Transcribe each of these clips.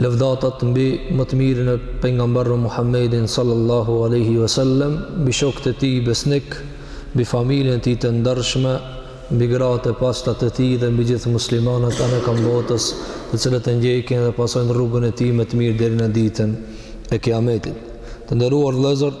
Lëvdatat mbi ma t'mirin e Pejgamberve Muhammedin sallallahu alaihi wasallam, mbi shokët e tij besnik, mbi familjen e tij të ndershme, mbi gratë e pastra të tij dhe mbi gjithë muslimanët anëkam botës, të cilët e ndjekin dhe pasojnë rrugën e tij me të mirë deri në Ditën e Kiametit. Të nderuar vëllezër,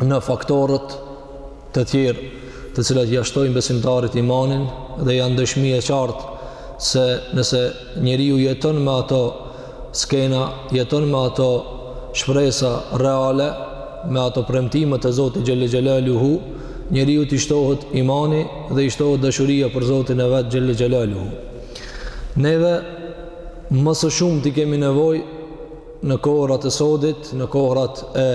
në faktorët e tjerë të cilat ia shtojnë besimtarit imanin dhe janë dëshmi e qartë se nëse njeriu jeton me ato skena, jeton me ato shpresa reale, me ato premtimet e Zotit Xhel-le Xhelaluhu, njeriut i shtohet imani dhe i shtohet dashuria për Zotin e vet Xhel-le Xhelaluhu. Neve më së shumti kemi nevojë në kohërat e sodit, në kohërat e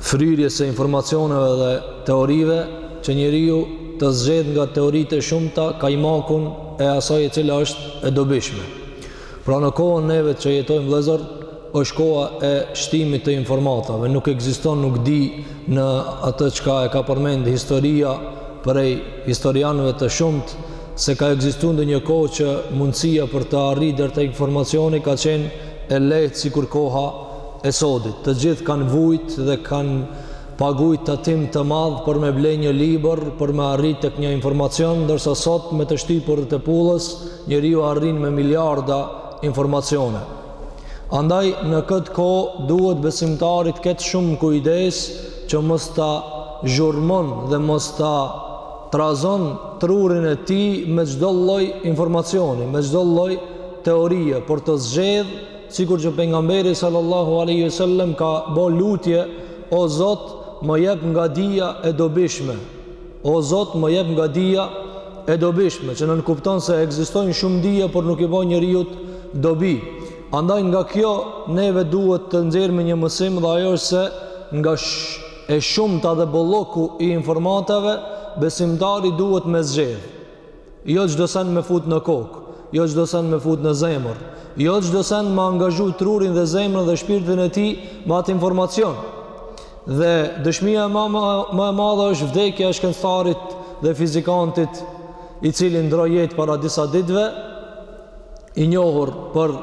fryrjes së informacioneve dhe teorive që njeriu të zgjedh nga teoritë e shumta kajmakun e asaj e cila është e dobishme. Pra në kohën neve që jetojmë vëllazër, është koha e shtimit të informatave, nuk ekziston, nuk di në atë çka e ka përmend historia prej historianëve të shumtë se ka ekzistu ndonjë kohë që mundësia për të arrit deri te informacioni ka qenë e lehtë sikur koha e sodit të gjithë kanë vujt dhe kanë pagujt tatim të madh për me ble një libër për me arrit tek një informacion ndërsa sot me të shtypur të pullës njeriu arrin me miliarda informacione andaj në këtë kohë duhet besimtari të ketë shumë kujdes që mos ta zhurmon dhe mos ta trazon trurin e tij me çdo lloj informacioni me çdo lloj teorie por të zgjedh Sikur që pejgamberi sallallahu alaihi wasallam ka bo lutje, o Zot, më jep nga dija e dobishme. O Zot, më jep nga dija e dobishme, që nënkupton se ekzistojnë shumë dije, por nuk i bon njeriut dobi. Andaj nga kjo neve duhet të nxjerrim një mësim dhe ajo është se nga e shumta dhe bolloku i informatave besimtari duhet me zgjedh. jo çdo send me fut në kokë, jo çdo send me fut në zemër, jo çdo send me angazhu trurin dhe zemrën dhe shpirtin e tij me atë informacion. Dhe dëshmia ma e madhe është vdekja e shkencëtarit dhe fizikantit i cili ndrroi jetë para disa ditëve i njohur për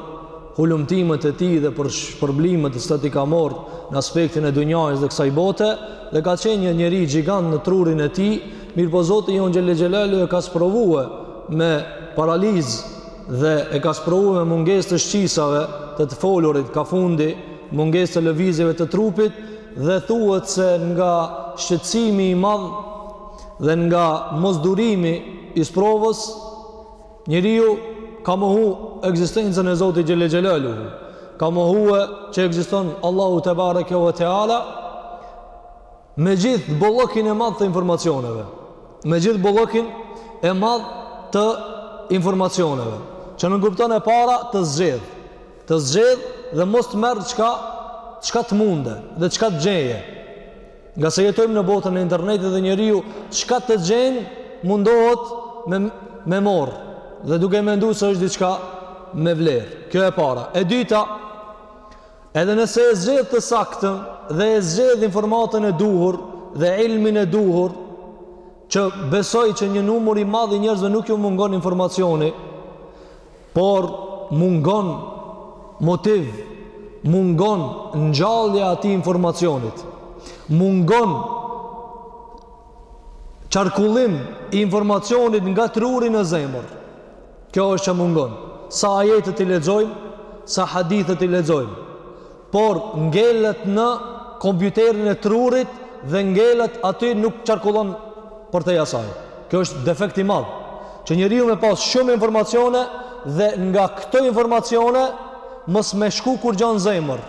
hulumtimet e tij dhe për shpërblimet çka i ka marrë në aspektin e dunjajës dhe kësaj bote dhe ka qenë një njeri gjigant në trurin e tij, mirëpo Zoti jonë Xhel-le Xhelaluhu e ka sprovue me paralizë dhe e ka sprovue me mungesë të shqisave të të folurit kah fundi, mungesë të lëvizjeve të trupit dhe thuhet se nga shqetësimi i madh dhe nga mosdurimi i sprovës, Njeriu ka mohu ekzistencën e Zotit Xhele Xhelaluhu, ka mohue që ekziston Allahu Tebareke ue Teala me gjithë bollokin e madh të informacioneve, me gjithë bollokin e madh të informacioneve, që nënkupton e para të zgjedh, të zgjedh dhe mos të merr çka çka të munde dhe çka të gjeje. Nga se jetojmë në botën e internetit dhe njeriu çka të gjen mundohet me morr dhe duke e mendu se është diçka me vlerë. Kjo e para. E dyta, edhe nëse e zgjedh të saktën dhe e zgjedh informatën e duhur dhe ilmin e duhur, që besoj që një numër i madh i njerëzve nuk ju mungon informacioni, Por mungon motiv, mungon ngjallja e atij informacionit. Mungon qarkullim i informacionit nga truri në zemër. Kjo është që mungon. Sa ajetet i lexojmë, sa hadithet i lexojmë. por ngelet në kompjuterin e trurit dhe ngelet aty nuk qarkullon përtej asaj. Kjo është defekt i madh, që njeriu me pas shumë informacione dhe nga këto informacione mos me shku kurgja në zemër.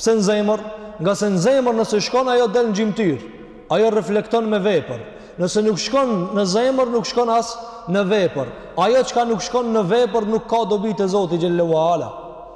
Pse në zemër? Nga se në zemër nëse shkon ajo del në gjymtyrë, ajo reflekton me vepër. Nëse nuk shkon në zemër, nuk shkon as në vepër. Ajo çka nuk shkon në vepër nuk ka dobi te Zoti xhele ue ala.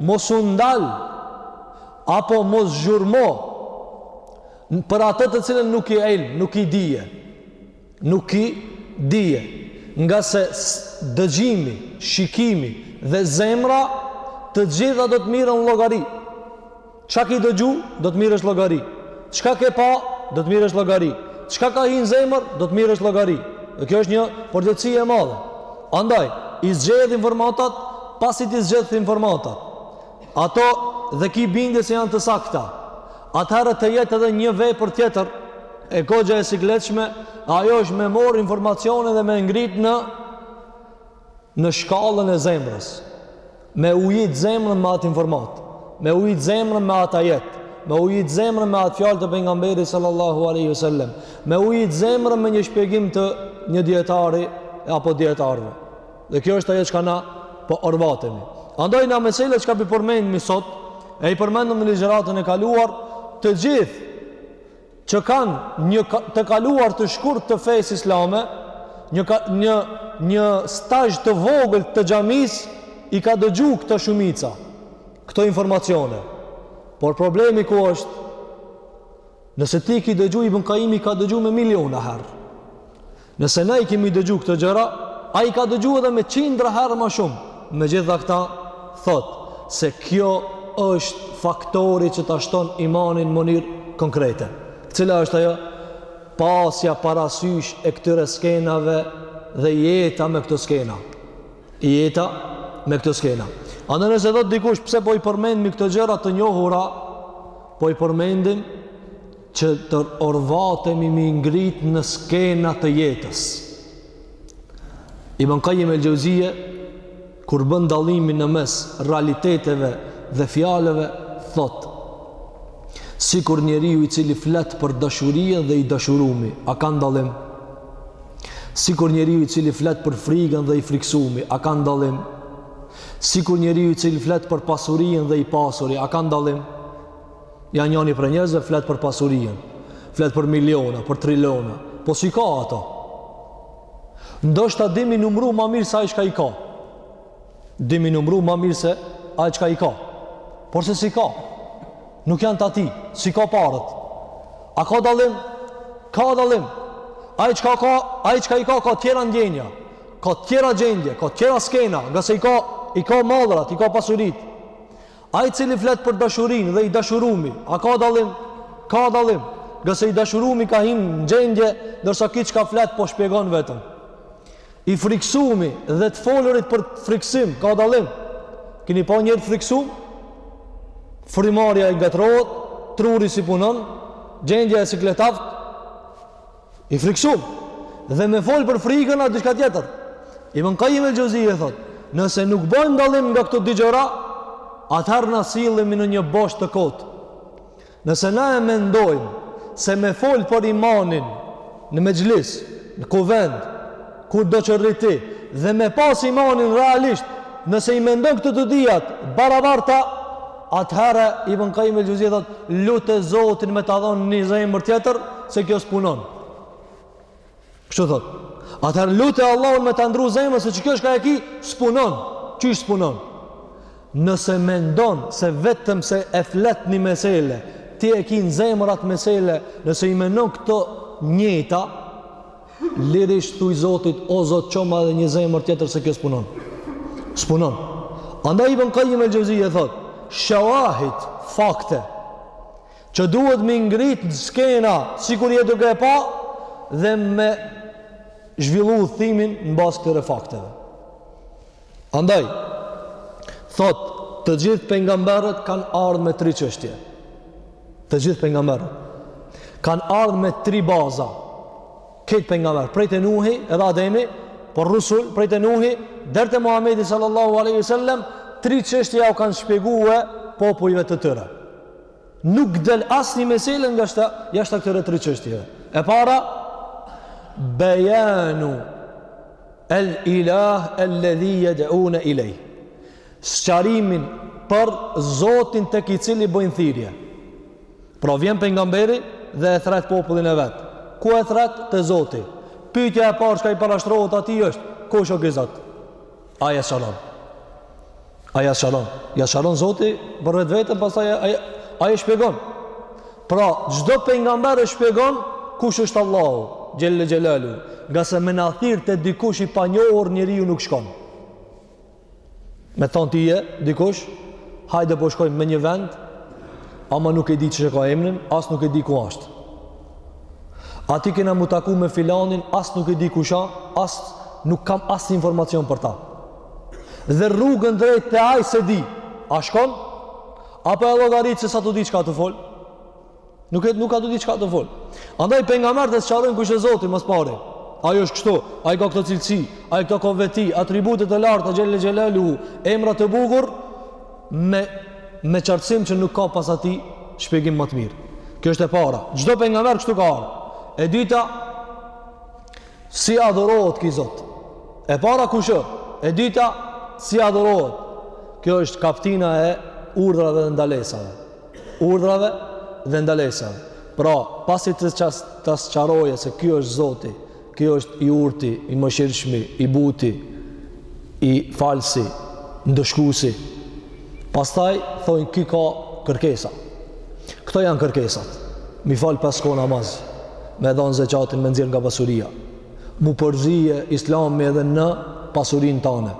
Mos u ndal apo mos gjurmo për atë të cilën nuk ki ilm, nuk ki dije. Nuk ki dije. Nga se dëgjimi, shikimi dhe zemra të gjitha do të mirren llogari. Çka ki dëgju, do të mirresh llogari. Çka ke pa, do të mirresh llogari. Çka ka hi në zemër, do të mirresh llogari. Dhe kjo është një përgjegjësi e madhe. Andaj, i zgjedh informatat, pasi t'i zgjedh informatat. Ato dhe ki bindje se janë të sakta. Atëherë të jet edhe një vepër tjetër e goxha e sikletshme, ajo është me marr informacione dhe me ngrit në në shkallën e zemrës, me ujit zemrën me atë informatë, me ujit zemrën me atë ajet, me ujit zemrën me atë fjalë të pejgamberit sallallahu alejhi ue selem, me ujit zemrën me një shpjegim të një dietari apo dietarëve. Dhe kjo është ajo çka na po orvatemi. Andaj na mesela çka pi përmendmi sot, e i përmendëm në ligjëratën e kaluar, të gjithë që kanë një të kaluar të shkurt të fesë islame, një një një stazh të vogël të xhamisë i ka dëgju këto shumica, këto informacione. Por problemi ku është nëse ti e ki dëgju Ibn Kajimi i ka dëgju me miliona herë. Nëse na i kemi dëgju këto gjëra, ai i ka dëgju edhe me qindra herë ma shumë. Megjithëkëta, thot, se kjo është faktori që ta shton imanin mënyrë konkrete. Cila është ajo? Pasja parasysh e këtyre skenave dhe jeta me këto skena. Jeta me këto skena. Andaj nëse thotë dikush pse po i përmendim këto gjëra të njohura, po i përmendim që të orvatemi me i ngrit në skena të jetës. Ibn Kajim el Xhevzije, kur bën dallimin në mes realiteteve dhe fjalëve, thot, sikur njeriu i cili flet për dashurien dhe i dashurumi, a kanë dallim? Sikur njeriu i cili flet për frigën dhe i friksumi, a kanë dallim? Sikur njeriu i cili flet për pasurien dhe i pasuri, a kanë dallim? Ja njani prej njerëzve flet për pasurien, flet për miliona, për trilona, po s'i ka ato? Ndoshta din me i numru ma mirë se ai çka i ka. Din me i numru ma mirë se ai çka i ka. Porse s'i ka, nuk janë të atij, s'i ka paret. A ka dallim? Ka dallim. Ai çka ka, ai çka i ka, ka tjera ndjenja, ka tjera gjendje, ka tjera skena, ngase i ka, i ka mallrat, i ka pasuritë. Ai i cili flet për dashurinë dhe i dashurumi, a ka dallim? Ka dallim. Ngase i dashurumi ka hi në gjendje, ndërsa ky çka flet po shpjegon vetëm. I frikësumi dhe të folurit për frikësim, ka dallim. Keni pa njeri të frikësum? Frymëmarrja i ngatërrohet, truri s'i punon, gjendja e sikletavt, I frikësum dhe me fol për frikën a diçka tjetër. Ibn Qayyim el-Xhevzije thot, nëse nuk bëjmë dallim nga këto dy gjëra, atëherë na sillemi në një bosh të kotë. Nëse na e mendojmë se me fol për imanin në mexhlis, në kuvend, kurdo që rri ti dhe me pas imanin realisht, nëse i mendon këto të dyjat t'barabarta, Atëherë Ibn Qayyim el-Xhevzi thotë, "Lute Zotin me ta dhënë një zemër tjetër, se kjo s'punon." Kështu thotë. Atëherë lute Allahun me ta ndru zemrën se qe kjo çka e ki, s'punon. Qysh s'punon. Nëse mendon se vetëm se e flet një mesele, ti e ki në zemër atë mesele, nëse i menon këto njëjta, Lirisht thuj Zotit, o Zot çoma edhe një zemër tjetër se kjo s'punon. S'punon. Andaj Ibn Qayyim el-Xhevzije thot, shevahid, fakte që duhet me i ngrit në skena sikur je duke e pa dhe me zhvillu thimin në bazë këtyre fakteve. Andaj, thotë, të gjithë pengamberët kanë ardhë me tri çështje. Të gjithë pengamberët Kanë ardhë me tri baza. Këta pengamberë, prej te Nuhi edhe Ademi, por rusul, prej te Nuhi, der te Muhammedi sallallahu aleyhi sallem, tri çështje ja u kanë shpjegue popujve të tyre. Nuk del asni mesele jashta, jashta këtyre tri çështjeve. E para, bejanu, El ilah el-ledhi jed'une ilejh. Sqarimin për Zotin tek i cili bëjnë thirje. Pra vjen pengamberi dhe e thret popullin e vet. Ku e thret te Zoti? Pytja e parë çka i parashtrohet atij është, kush o ki Zot? Ai ja sqaron. Ai ja sqaron. Ja sqaron Zoti për vetveten, pastaj ai e shpjegon. Pra, çdo pengamber e shpjegon kush është Allahu, Xhelle Xhelalu, ngase me na thirr te dikush i panjohur njeriu nuk shkon. Me thanë ty dikush, hajde po shkojmë me një vend, ama nuk e di qysh e ka emrin, as nuk e di ku asht. Aty kena m'u taku me filanin, as nuk e di kush a, as nuk kam as informacion për ta. dhe rrugën drejt te ai s'e di a shkon apo e llogarit se s'a tu di çka a tu fol nuk e nuk a tu di çka a tu fol andaj pengamberët e sqarojnë kush është Zoti ma s'pari ai është kështu ai ka këto cilësi ai këto ka, veti atribute të larta xhelle xhelaluhu emra të bukur me me qartësim që nuk ka pas atij shpjegim ma të mirë. Kjo është e para. Çdo pengamber kështu ka ardh. E dyta, Si adhurohet ki Zot? E para kush është? E dyta, si adhurohet? Kjo është kaptina e urdhrave dhe ndalesave. Urdhrave dhe ndalesave. Pra, pasi ta sqa, ta sqarojnë se ky është Zoti, ky është i urti, i mëshirshmi, i buti, falësi, ndëshkusi, pastaj thojnë ki ka kërkesa. Këto janë kërkesat. Me i fal pesë kohë namaz. me dhanë zeqatin, me nxjerr nga pasuria m'u përzie islami edhe në pasurinë tane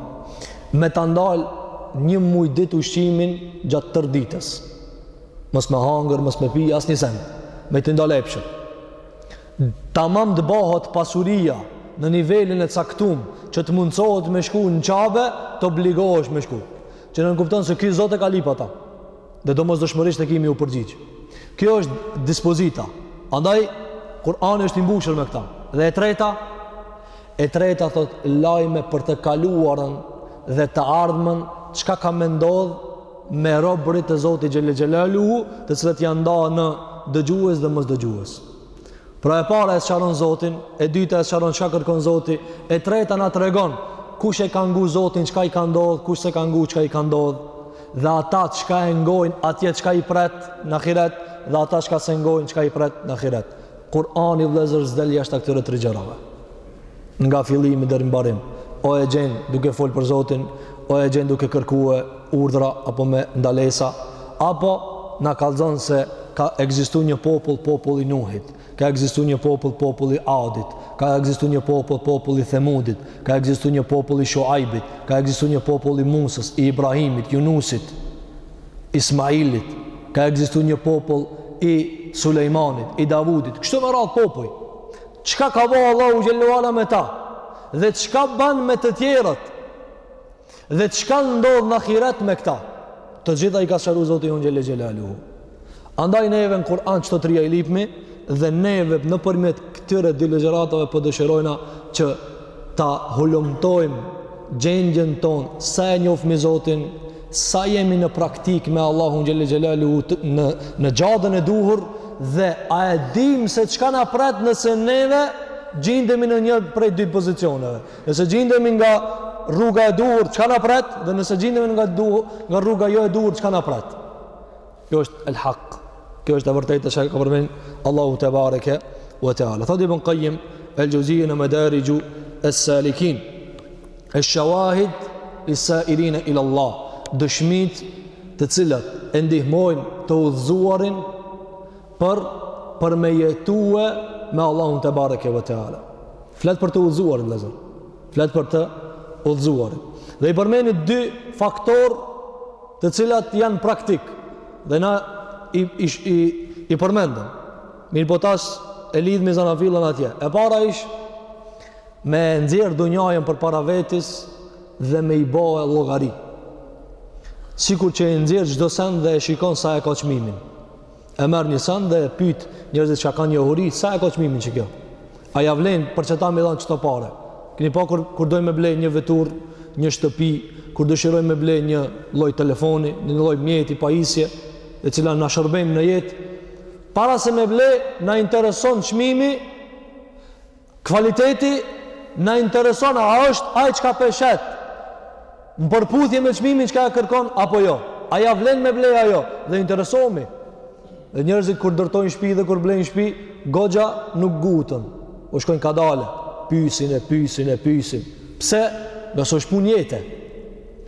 me ta ndal një muj ditë ushqimin gjatë tërë ditës mos me hangër, mos me pi, asnjë send me t'i ndal epshet tamam të bahet pasuria në nivelin e caktum që të mundësohet me shku në Qabe të obligohesh me shku që nënkupton se ky Zot e ka lyp atë dhe domosdoshmërisht e kemi u përgjigj. Kjo është dispozita. Andaj Kur'ani është i mbushur me këta. Dhe e treta, e treta thot lajme për të kaluarën dhe të ardhmën, çka ka me ndodh me robërit e Zotit xhele xhelaluhu, të cilët janë nda në dëgjues dhe mos dëgjues. Pra e para e sqaron Zotin, e dyta e sqaron çka kërkon Zoti, e treta na tregon kush e ka ngu Zotin, çka i ka ndodh, kush s'e ka ngu, çka i ka ndodh. dhe ata çka e ngojnë atje çka i pret në ahiret dhe ata çka s'e ngojnë çka i pret në ahiret Kur'ani vëllazër s'del jashtë këtyre tre gjërave nga fillimi deri në mbarim o e gjen duke fol për Zotin o e gjen duke kërkue urdhra apo me ndalesa apo na kallzon se ka ekzistu një popull populli i Nuhit Ka ekzistu një popull, populli i Adit, ka ekzistu një popull, populli i Themudit, ka ekzistu një popull i Shuajbit, ka ekzistu një popull i Musës, i Ibrahimit, Junusit, Ismailit, ka ekzistu një popull i Sulejmanit, i Davudit, kështu me radhë popuj. Çka ka bo Allahu xhele ve ala me ta? Dhe çka ban me të tjerët? Dhe çka ndodh në ahiret me këta? Të gjitha i ka sqaru Zoti jonë xhele xhelaluhu. Andaj neve në Kur'an qëto të tria i lipmi dhe neve nëpërmjet këtyre dy ligjëratave për po dëshirojna që ta hulumtojmë gjendjen tonë sa e njofmi Zotin, sa jemi në praktikë me Allahun xhele xhelaluhu në, në xhadën e duhur dhe a e dim se çka na pret nëse neve gjindemi në një prej dy pozicioneve. Nëse gjindemi nga rruga e duhur, çka na pret? Dhe nëse gjindemi nga duhur, nga rruga jo e duhur, çka na pret? Kjo është el hak. Kjo është e vërteta që ka përmend Allahu tebareke ve teala. Thotë Ibn Qayyim el Xheuzij në Madarij es Salikin. El shawahid is-sairin ila Allah. Dëshmitë të cilat e ndihmojnë të udhëzuarin për për me jetue me Allahun tebareke ve teala. Flet për të udhëzuarit, vëllazër. Flet për të udhëzuarit. Dhe i përmeni dy faktorë të cilat janë praktikë dhe na i, i, i, i përmendën. Mirëpo tash e lidh me zanafillën atje. E para ish me nxjerr dunjanë përpara vetis dhe me i bo llogari. Sikur që e nxjerr çdo send dhe e shikon sa e ka çmimin. e merr një send dhe e pyet njerëzit që kanë njohuri, sa e ka çmimin qekjo? A ja vlen për qeta me dhan qëto pare? Keni pa kur kur dojmë me ble një veturë, një shtëpi, kur dëshirojmë me ble një lloj telefoni, një lloj mjeti pajisje, e cila na shërben në jetë, para se me ble, na intereson çmimi Kvaliteti na intereson a është ai çka peshet në përputhje me çmimin çka e kërkon apo jo. A ja vlen me blej ajo dhe interesohemi. Dhe njerëzit kur ndërtojnë shtëpi dhe kur blejnë shtëpi, goxha nuk nguten. Po shkojnë kadale, pyesin e pyesin e pyesin. Pse? Se është punë jete.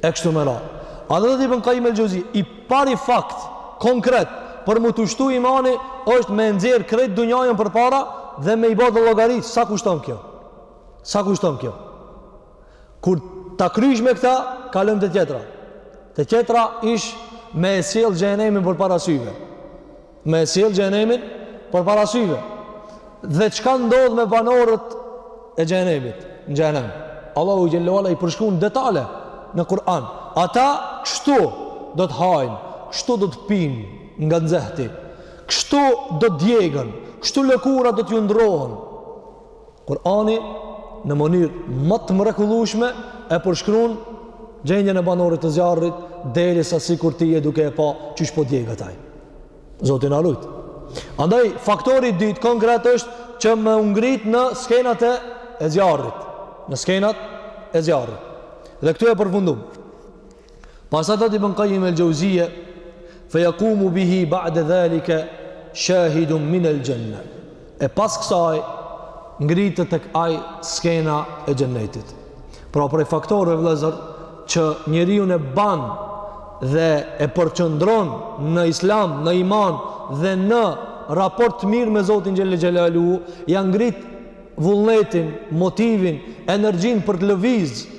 E kështu me radhë. Andaj thotë Ibn Kajim el Xhezie i pari fakt konkret për mu t'u shtu imani është me e nxjerr krejt dunjajën përpara dhe me i ba llogari sa kushton kjo sa kushton kjo kur ta kryjsh me këta kalojmë te tjetra te tjetra është me e sjell xhehenemin përpara syve Me e sjellë xhehenemin përpara syve. Dhe çka ndodh me banorët e xhehenemit, në xhehenem? Allahu xhelle ue ala i përshkrun në detale në Kur'an. Ata kështu do të hajnë, kështu do të pinë nga nxehti. Kështu do të djegën, kështu lëkura do t'ju ndrrohen. Kurani në mënyrë ma të mrekullueshme e përshkruan gjendjen e banorit të zjarrit derisa sikur ti je duke e pa qysh po djeget ai. Zoti na rujt. Andaj faktori i dytë konkret është që me u ngrit në skenat e zjarrit, në skenat e zjarrit. Dhe këtu e përfundum. Pastaj thotë Ibn Qayyim el-Jauziyje, "Fa yaqumu bihi ba'da zalika shahidun min al-janna." E pas kësaj ngritet tek ai skena e xhennetit. Pra prej faktorëve vëllezër që njeriun e ban dhe e përqendron në islam, në iman dhe në raport të mirë me Zotin xhelle xhelaluhu, ja ngrit vullnetin, motivin, energjinë për të lëvizë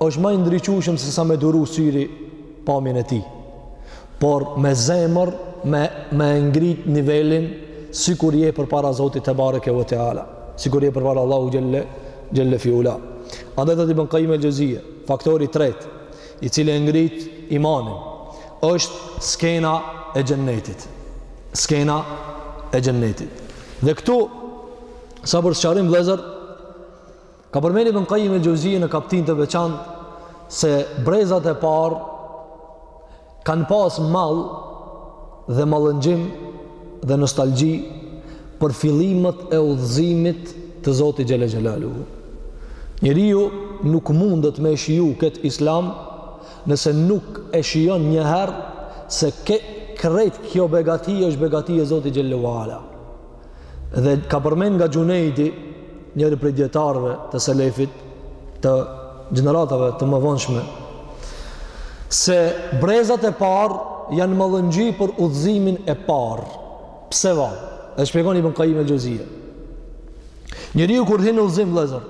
është ma i ndriçueshëm se sa me duru syri pamjen e tij. Por me zemër me e ngrit nivelin sikur je përpara Zotit tebareke ve teala, sikur je përpara Allahu xhelle xhelle fi ula. Andaj thotë Ibn Kajim el Xhezie, faktori i tretë, i cili e ngrit imanin, është skena e xhennetit. Skena e xhennetit. Dhe këtu sa për sqarim vëllezër Ka përmend Ibn Qayyim el-Juzeyy në kaptinë të veçantë se brezat e parë kanë pas mall dhe mallëngjim dhe nostalgji për fillimet e udhëzimit të Zotit Xhelle Xhelaluhu. Njeriu nuk mundet me shiju këtë islam nëse nuk e shijon njëherë se ke krejt kjo begati është begati e Zotit Xhelle ue Ala. Dhe ka përmend nga Xhunejdi, njëri prej dietarëve të selefit të gjeneratave të mëvonshme, se brezat e parë janë mallëngjy për udhëzimin e parë. Pse va? E shpjegon Ibn Kajim el-Xheuzije. Njëriu kur hin në udhëzim vëllazër,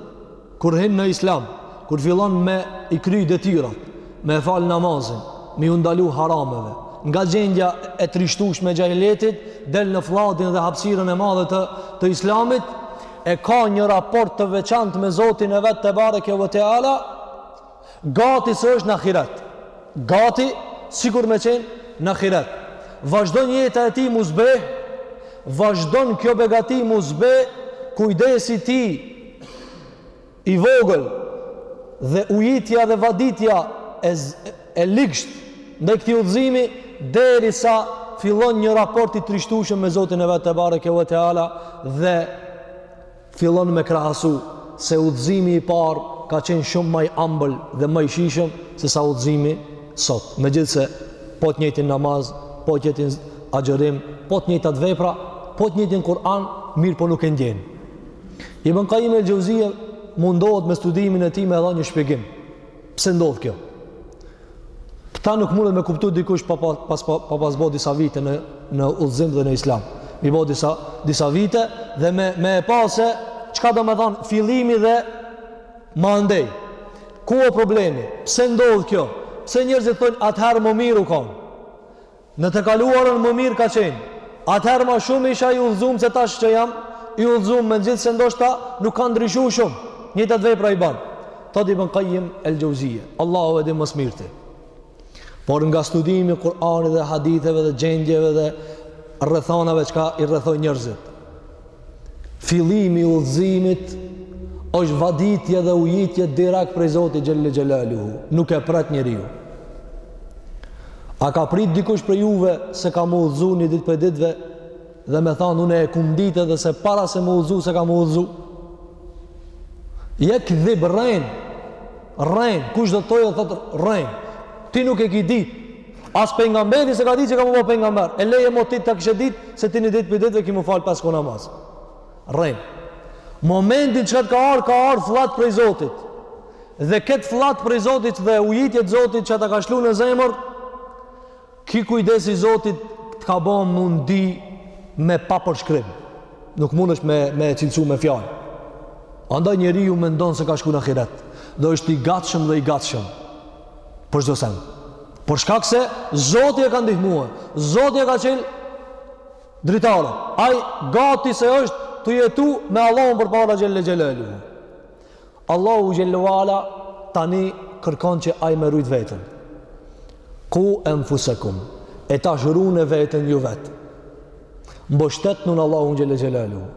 Kur hin në Islam, kur fillon me i kry detyrat, me e fal namazin, me ju ndalu harameve, nga gjendja e trishtueshme e xhahiletit, del në flladin dhe hapësirën e madhe të të Islamit, e ka një raport të veçantë me Zotin e vet tebareke ve teala, Gati se është në ahiret. Gati sikur me qenë në ahiret. Vazhdon jeta e tij m'u zbe, vazhdon kjo begati m'u zbe, kujdesi tij i vogël dhe ujitja dhe vaditja e, e ligsht ndaj këtij udhëzimi derisa fillon një raport i trishtueshëm me Zotin e vet tebareke ve teala dhe Fillon me krahasu se udhëzimi i parë ka qenë shumë ma i ambël dhe ma i shijshëm se sa udhëzimi sot. Megjithëse po të njëjtin namaz, po të njëjtin agjërim, po të njëjtat vepra, po të njëjtin Kur'an, mirëpo nuk e ndjen. Ibn Kajim el-Xheuzije mundohet me studimin e tij me dhanë një shpjegim. Pse ndodh kjo? Këta nuk mundet me kuptu dikush pa pas, pas, pa pas bo disa vite në, në udhëzim dhe në islam. M'i bo disa, disa vite dhe me, me e pa se çka do me thanë fillimi dhe mandej. Ku o problemi? Pse ndodh kjo? Pse njerëzit thonë atëherë ma mirë u konë? Në të kaluarën më mirë ka qenë. Atëherë ma shumë isha i udhëzum se tash që jam i udhëzum megjithëse ndoshta nuk ka ndryshu shumë. Njëjtat vepra i ban. Thotë Ibn Kajim el-Xheuzije. Allahu e di më s'mirti. Por nga studimi i Kur'anit dhe haditheve dhe gjendjeve dhe rrethanave çka i rrethojnë njerëzit. Fillimi i udhëzimit është vaditje dhe ujitje direkt prej Zotit Xhel-le Xhelaluhu. Nuk e pret njeriu. A ka prit dikush prej juve se ka m'u udhëzu një ditë prej ditëve dhe me thanë unë e kum ditë edhe se para se m'u udhëzu se kam m'u udhëzu? Jekdhib rren. Rren, kushdo të thojë thotë rren. Ti nuk e ke dit. As pejgamberi s'e ka dit se ka m'u bo pejgamber. E leje mo ti ta kishe dit se ti ni ditë prej ditëve ki m'u fal pesë kohë namaz. Rren. Momentin çka të ka ardh, ka ardh fllad prej Zotit. Dhe kët fllad prej Zotit dhe ujitje t'Zotit çka ta ka shlu në zemër, Ky kujdesi i Zotit të ka ba mund me papërshkrim. Nuk mundesh me, me e cilësu me fjalë. Andaj njeriu mendon se ka shku në ahiret. Dhe është i gatshëm dhe i gatshëm. Për çdo sen. Për shkak se Zoti e ka ndihmuar. Zoti e ka çel dritarat. Ai gati se është tu jetu me Allahun përpara xhele xhelaluhu. Allahu xhelel ve ala tani kërkon që ai me rujt veten. Ku enfusakum e tash rune veten ju vet. Mbështetnu n'Allahun xhele xhelaluhu.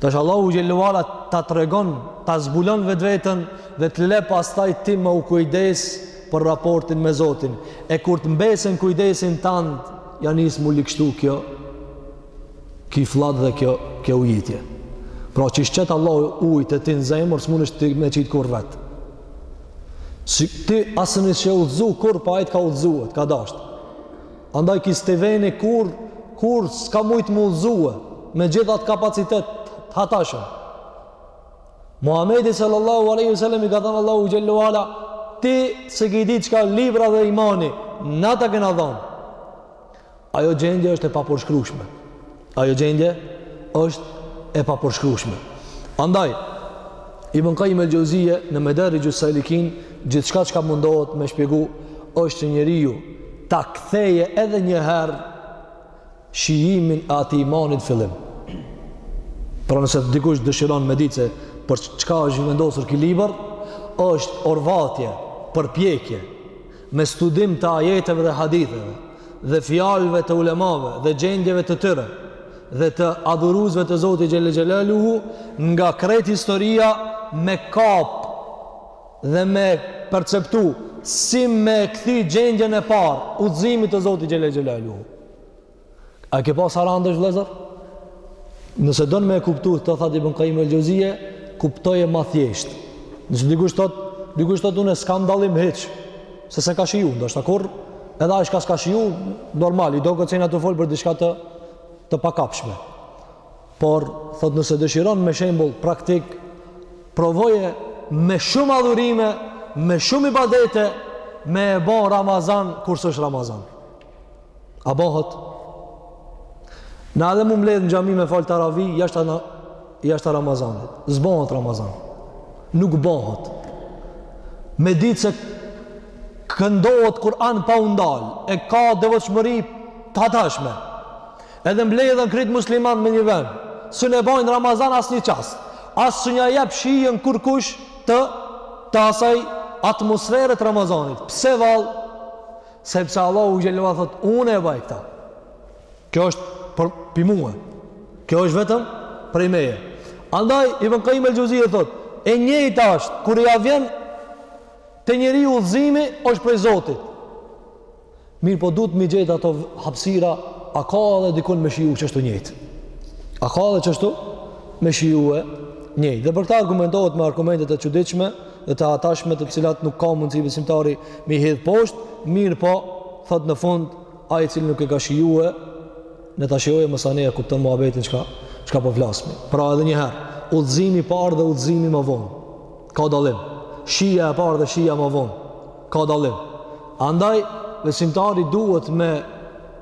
Tash Allahu xhelel ve ala ta tregon, ta zbulon vet veten dhe të le pastaj ti me u kujdes për raportin me Zotin. E kur të mbes n'kujdesin tand, ja nis m'u ligshtu kjo. Ky fllad dhe kjo kjo ujitje. Pra qysh qet Allahu ujtë e tij në zemër, s'mundesh ti me qitë kurrë vet. Si ti as s'je udhëzu, kur pa po ai t'ka udhëzu, të ka dashtë. Andaj kishe veni kur, kur s'ka mujtë m'u udhëzu, me gjithë atë kapacitet të hatashëm. Muhamedit sallallahu aleyhi sallam i ka thënë Allahu xhele ve ala, ti s'e ki dit çka libri dhe imani, na ta kena dhënë. Ajo gjendje është e papërshkrueshme. Ajo gjendje është e papërshkrueshme. Andaj Ibn Qayyim el-Jauziyje në Medarij us-Salikin gjithçka çka mundohet me shpjegu është që njeriu ta ktheje edhe një herë shijimin e atij imanit n'fillim. Pra nëse dikush dëshiron me ditë se për çka është vendosur ky libër, është orvatje, përpjekje me studim të ajeteve dhe haditheve dhe fjalëve të ulemave dhe gjendjeve të tyre dhe të adhuruesve të Zotit xhele xhelaluhu nga krejt historia me kap dhe me perceptu si me kthi gjendjen e parë t'udhëzimit të Zotit xhele xhelaluhu a e ke pas a randë vëllazër nëse don me kuptu thotë Ibn Qayyim el-Jauziyje kuptoje ma thjesht nëse dikush thot dikush thot unë s'kam dallim hiç se s'e ka shiju, ndoshta kurrë edhe ai çka s'ka shiju, normal, i doket se je ka tu folë për diçka të, të pakapshme. Por, thot nëse dëshiron me shembull praktik, provoje me shumë adhurime, me shumë ibadete, me e bo Ramazan, kur s'është Ramazan. A bëhet? Na edhe m'u mbledhë në xhami me falë taravi, jashtë jashtë Ramazanit. S'bohet Ramazan. Nuk bohet. Me ditë se këndohet Kur'an pa u ndalë, e ka devotshmëri të hatashme. Edhe mbledhen krejt muslimanët me një vend, s'un e bojnë Ramazan as një çast, as s'un ja jep shijen kërkush të, të asaj atmosfere t'Ramazanit. Pse vallë? Sepse Allahu xhele ue ala thot, une e baj këta. Kjo është prej mue. Kjo është vetëm prej meje. Andaj, Ibn Qayyim el-Jauziyje thot, e njejta asht, kur ia vjen te njeriu udhëzimi, është prej Zotit. Mirëpo duhet m'i gjetë ato hapsira, a ka edhe dikun me shiju qështu njejt. A ka edhe qështu me shiju e njejt. Dhe për këta argumentohet me argumentet e çuditshme, dhe të hatashme të cilat nuk ka mundësi besimtari me i hedhë poshtë, mirëpo, thot në fund, ai i cili nuk e ka shijue, le ta shijoje, masani e kupton muhabetin çka, çka po flasmi. Pra edhe njëherë, udhëzimi i parë dhe udhëzimi më vonë, ka dallim. Shija e parë dhe shija më vonë, ka dallim. Andaj, besimtari duhet me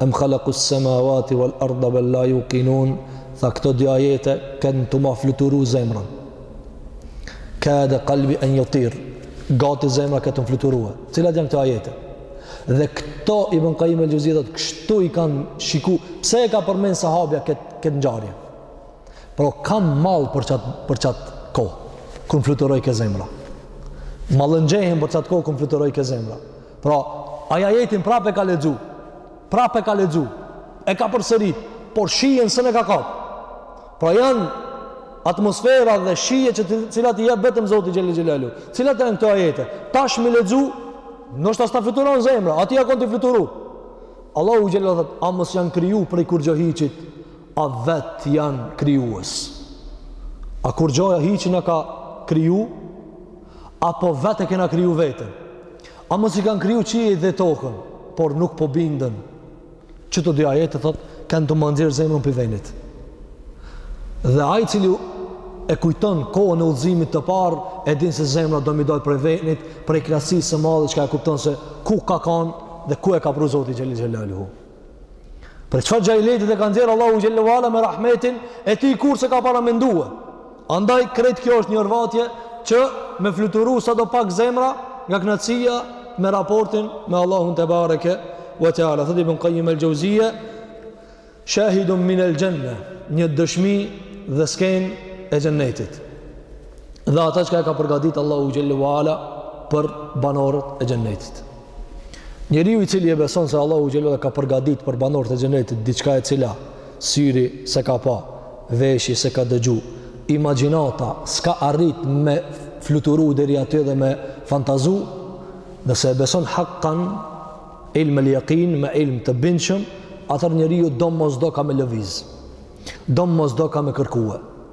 Em khalakus semawati wal arda bel la yuqinun tha këto dy ajete ken tu ma fluturu zemrën. Kada qalbi an yatir. Gati zemra ke tu m'fluturue. Cilat janë këto ajete? Dhe këto Ibn Qayyim el-Jauzi thotë kështu i kanë shiku. Pse e ka përmend sahabja këtë këtë ngjarje? Pra kam mall për qat për qat kohë kur m'fluturojke zemra. Mallëngjehem për qat kohë kur m'fluturojke zemra. Pra, ai ajetin prap e ka lexu. Prap e ka lexu. E ka përsërit, por shijen s'un e ka kap. Pra janë atmosfera dhe shije që të cilat i jep vetëm Zoti xhele xhelaluhu. Cilat janë këto ajete? Tash m'i lexu, ndoshta s'ta fluturon zemra, atij ja ken tu fluturu. Allahu xhele xhelaluhu, a mos janë kriju prej kurgjo hiçit? A vet janë krijues? A kurgjoja hiçi na ka kriju? Apo vetë e kena kriju veten? A mos i kanë kriju qiejt dhe tokën, por nuk po bindën. Qeto dy ajete thot, ken tu ma nxjerrë zemrën prej venit. Dhe ai cili e kujton kohën e udhëzimit të parë, e din se zemra do m'i dalë prej venit, prej knaqësisë së madhe që ka e kupton se ku ka kanë dhe ku e ka pru Zoti xhele xhelaluhu. Prej çfarë xhahilijetit e ka nxjerr Allahu xhele ue ala me rahmetin e tij kurrë s'e ka paramendue. Andaj krejt kjo është një rvatje që me fluturu sadopak zemra nga knaqësia me raportin me Allahun tebareke ve teala. Thot Ibn Qayyim al-Jauziyja shahidun min al-janna, një dëshmi dhe skenë e xhennetit. Dhe ata çka ka përgatit Allahu xhele ue ala për banorët e xhennetit. Njeriu i cili e beson se Allahu xhele ue ala ka përgatit për banorët e xhenetit diçka e cila syri s'e ka pa, veshi s'e ka dëgju, imagjinata s'ka arrit me fluturu deri aty dhe me fantazu, nëse e beson hakkan ilm el yaqin me ilm të bindshëm, atëherë njeriu domosdo ka me lëviz. Domosdo ka me kërkue.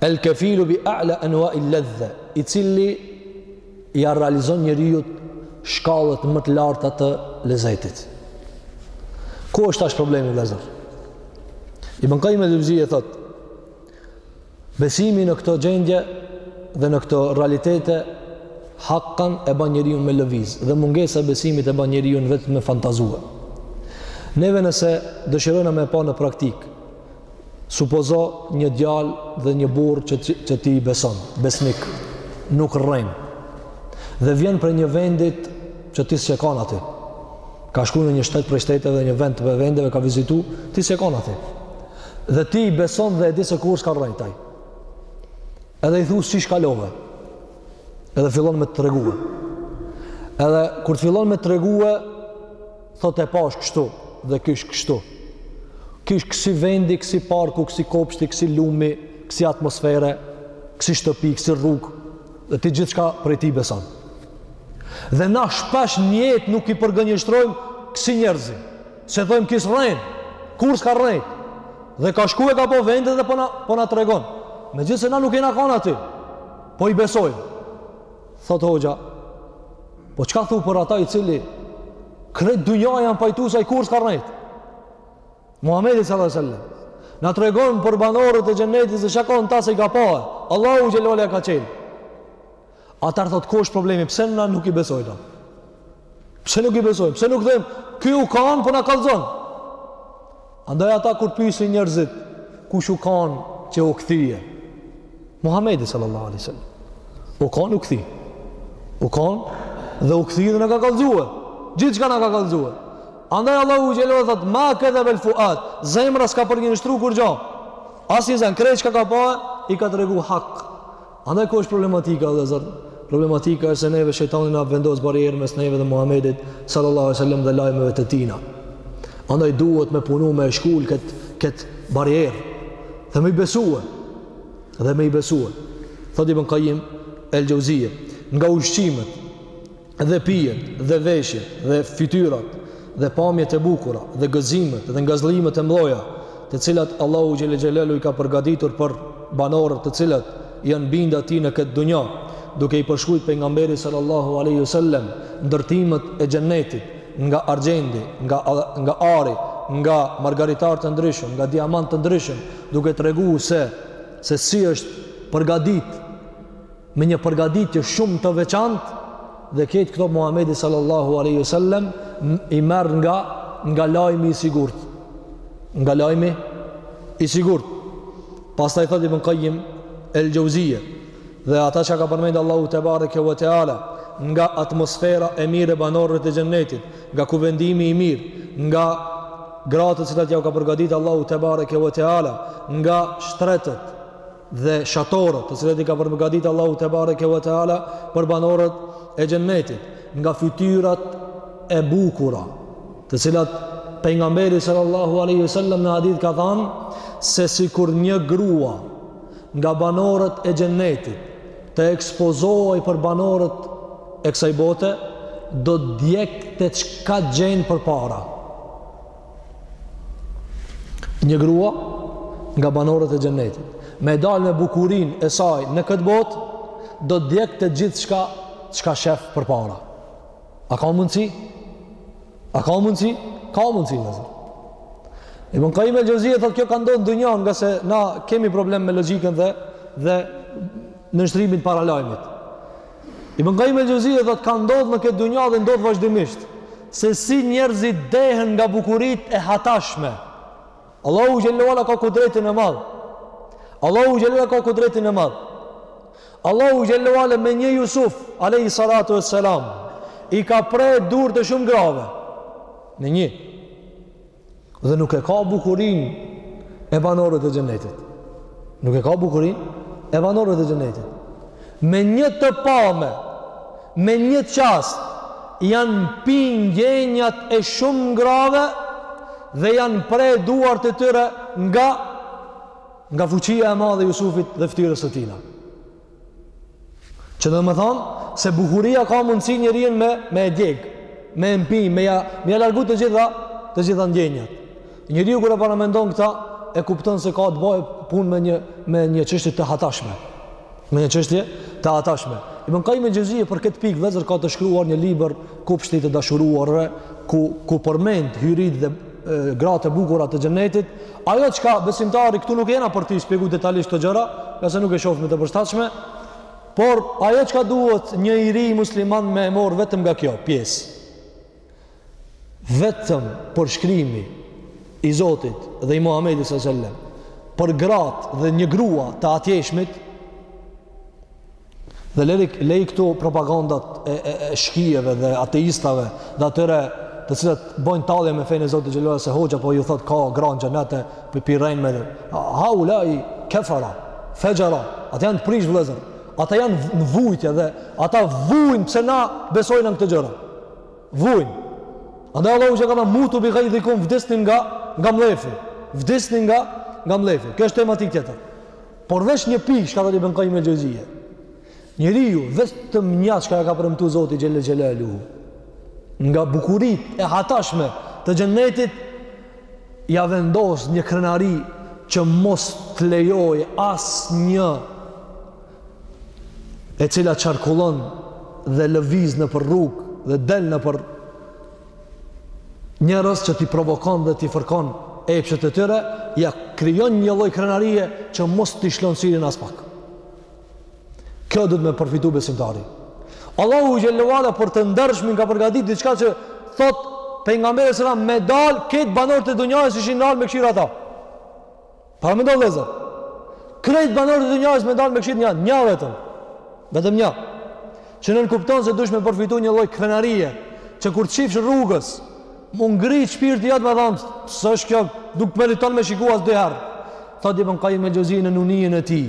El kefilu bi a'la enua i ledhe, i cili ja realizon njeriut shkallët më të larta të lezetit. Ku është ashtë problemi vllezër? Ibn Kajim el-Xhevzije thot, besimi në këto gjendje dhe në këto realitete hakkan e ban njeriun me lëviz dhe mungesa besimit e ban njeriun vetëm me fantazua. Neve nëse dëshirojmë me pa në praktikë, Supozo një djalë dhe një burrë që, që ti i beson, besnik, nuk rren. Dhe vjen prej një vendit që ti s'je kanë aty. Ka shku në një shtet prej shteteve, një vend prej vendeve ka vizitu, ti s'je kanë aty. Dhe ti i beson dhe e di se kurrë s'ka rrejt ai. Edhe i thu si kalove. Edhe fillon me t'tregue. Edhe kur të fillon me t'tregue, Thotë e pashë kështu dhe kish kështu. Kish kësi vendi, kësi parku, kësi kopshti, kësi lumi, kësi atmosfere, kësi shtëpi, kësi rrugë, dhe ti gjithçka prej tij i beson. Dhe na shpesh vetë nuk i përgënjeshtrojmë kësi njerëzi. Se thojmë ky s'rren, kurrë s'ka rrejt. Dhe ka shku e ka pa vendet dhe po na, po na tregon. Megjithëse na nuk jena kanë aty, po i besojmë. Thotë hoxha, Po çka thu për ata i cili krejt dynja janë pajtu se ai kurrë s'ka rrejt. Muhammedi sallallahu alaihi wasallam na tregon për banorët e xhennetit se çka kanë ata se i ka pa. Allahu xhelalu ia ka çel. Atëherë thot ku është problemi? Pse na nuk i besojna? Pse nuk i besojmë? Pse nuk themi ky u kanë po na kallzon? Andaj ata kur pyesin njerëzit kush u kanë që u kthye? Muhamedi sallallahu alaihi wasallam. U kanë u kthi. U kanë dhe u kthi dhe na ka kallëzuar. Gjithçka na ka kallëzuar. Andaj Allahu xhelalu thot ma kedhebel fuad, zemra s'ka përgënjeshtru kurgja. Asnjë send, krejt çka ka pa i ka tregu hak. Andaj ku është problematika vëllezër? Problematika është se neve shejtani na vendos barrierë mes neve dhe Muhamedit sallallahu alaihi wasallam dhe lajmeve të tina. Andaj duhet me punu me shkul kët kët barrierë dhe me i besue dhe me i besue. Thotë Ibn Qayyim el-Jauziyje nga ushqimet dhe pijet, dhe veshjet, dhe fytyrat, dhe pamjet e bukura, dhe gëzimet, dhe ngazëllimet e mdhaja, të cilat Allahu xhele xhelalu i ka përgaditur për banorët të cilat janë bind Atij në këtë dunja, duke i përshkrujt Pejgamberi sallallahu aleyhi sallem, ndërtimet e xhennetit, nga argjendi, nga, nga ari, nga margaritar të ndryshëm, nga diamant të ndryshëm, duke tregu se, se si është përgadit, me një përgatitje shumë të veçantë dhe krejt këto Muhamedi sallallahu alaihi wasallam i merr nga nga lajmi i sigurt. Nga lajmi i sigurt. Pastaj thotë Ibn Qayyim el Jauziye dhe ata çka ka përmendë Allahu te bareke ve teala nga atmosfera e mirë e banorëve të xhennetit, nga kuvendimi i mirë, nga gratë të cilat jau ka përgatit Allahu te bareke ve teala, nga shtretët, dhe shatorët, të cilët i ka përgatit Allahu te bareke ve teala për banorët e xhennetit, nga fytyrat e bukura, të cilat pejgamberi sallallahu alaihi wasallam në hadith ka thanë se sikur një grua nga banorët e xhennetit të ekspozohej për banorët e kësaj bote, do të djekte çka gjen përpara. Një grua nga banorët e xhennetit, me dalë me bukurinë e saj në këtë botë, do të djekte gjithçka, çka shef përpara. A ka mundësi? A ka mundësi? Ka mundësi, vllezër. Ibn Qayyim el Jauziye, thotë kjo ka ndodh n'dunja, nga se na kemi problem me logjikën dhe, dhe nënshtrimin para lajmit. Ibn Qayyim el Jauziye thotë ka ndodh në këtë dunja dhe ndodh vazhdimisht se si njerëzit dehen nga bukuritë e hatashme. Allahu xhelle ve ala ka kudretin e madh. Allahu xhelle ve ala ka kudretin e madh. Allahu xhelle ve ala me një Jusuf alayhi salatu wassalam i ka pre durt e shumë grave. Me një. Dhe nuk e ka bukurinë e banorëve të xhennetit. Nuk e ka bukurinë e banorëve të xhennetit. Me një të pame, me një çast, janë mpi ndjenjat e shumë grave dhe janë pre duart e tyre nga nga fuqia e madhe e Jusufit dhe ftyrës së tijna. Që do me thanë, se bukuria ka mundësi njeriun me, me e djegë, me e mpi, me ja, me ja largu të gjitha, të gjitha ndjenjat. Njeriu kur e paramendon këta, e kupton se ka të bëjë punë me një, me një çështje të hatashme. Me një çështje të hatashme. Ibn Qayyim el Jauziye për këtë pikë, vllezër ka të shkruar një libër kopshti i të dashuruarve, ku, ku përmend hyritë dhe gratë e bukura të xhennetit, Ajo çka besimtari këtu nuk jena për t'i shpjegu detalisht këto gjëra, ngase nuk e shoh me të përshtatshme, por ajo çka duhet një i ri musliman me e marr vetëm nga kjo pjesë. Vetëm përshkrimi i Zotit dhe i Muhamedit sallallahu alajhi wasallam për gratë dhe një grua të atjeshmit Dhe lej lej këto propagandat e, e, e shkijeve dhe ateistave dhe atyre të cilët bojnë tallje me fenë e Zotit xhel-le ve ala se hoxha po ju thot ka gra në xhenete për pirajnë me dhe haulai kefera fexhera ata janë të prisht vllezër ata janë në vujtje dhe ata vujnë pse na besojmë në këto gjëra vujnë Andaj Allahu ç'ka thënë mutu bi gajdhikum vdisni nga nga mllefi. Vdisni nga nga mllefi. Kjo është tematikë tjetër. Por veç një pikë çka thotë Ibn Kajim el-Xhevzije. Njeriu vetëm një çka ja ka premtu Zoti xhel-le xhelaluhu. Nga bukuritë e hatashme të xhennetit ja vendos një krenari që mos të lejojë asnjë e cila qarkullon dhe lëviz nëpër rrugë dhe del nëpër njerëz që t'i provokon dhe t'i fërkon epshet e tyre, ja krijon një lloj krenarie që mos t'i shlon syrin as pak. Kjo duhet me përfitu besimtari. Allahu xhel-le ve ala për të ndershmin ka përgatit diçka që thot Pejgamberi alejhi selam me dal krejt banorët e dunjajës ishin nal me kshyr ata. Paramendo vllezër. Krejt banorët e dynjajës me dalë me kshyr një, një vetëm. Vetëm një. Që nënkupton se dush me përfitu një lloj krenarie. Që kur të shifsh rrugës, m'u ngri shpirti jot me thanë, ç'është kjo, nuk meriton me shiku as dy herë. Thotë Ibn Kajim el-Xhevzije në Nunijen e tij.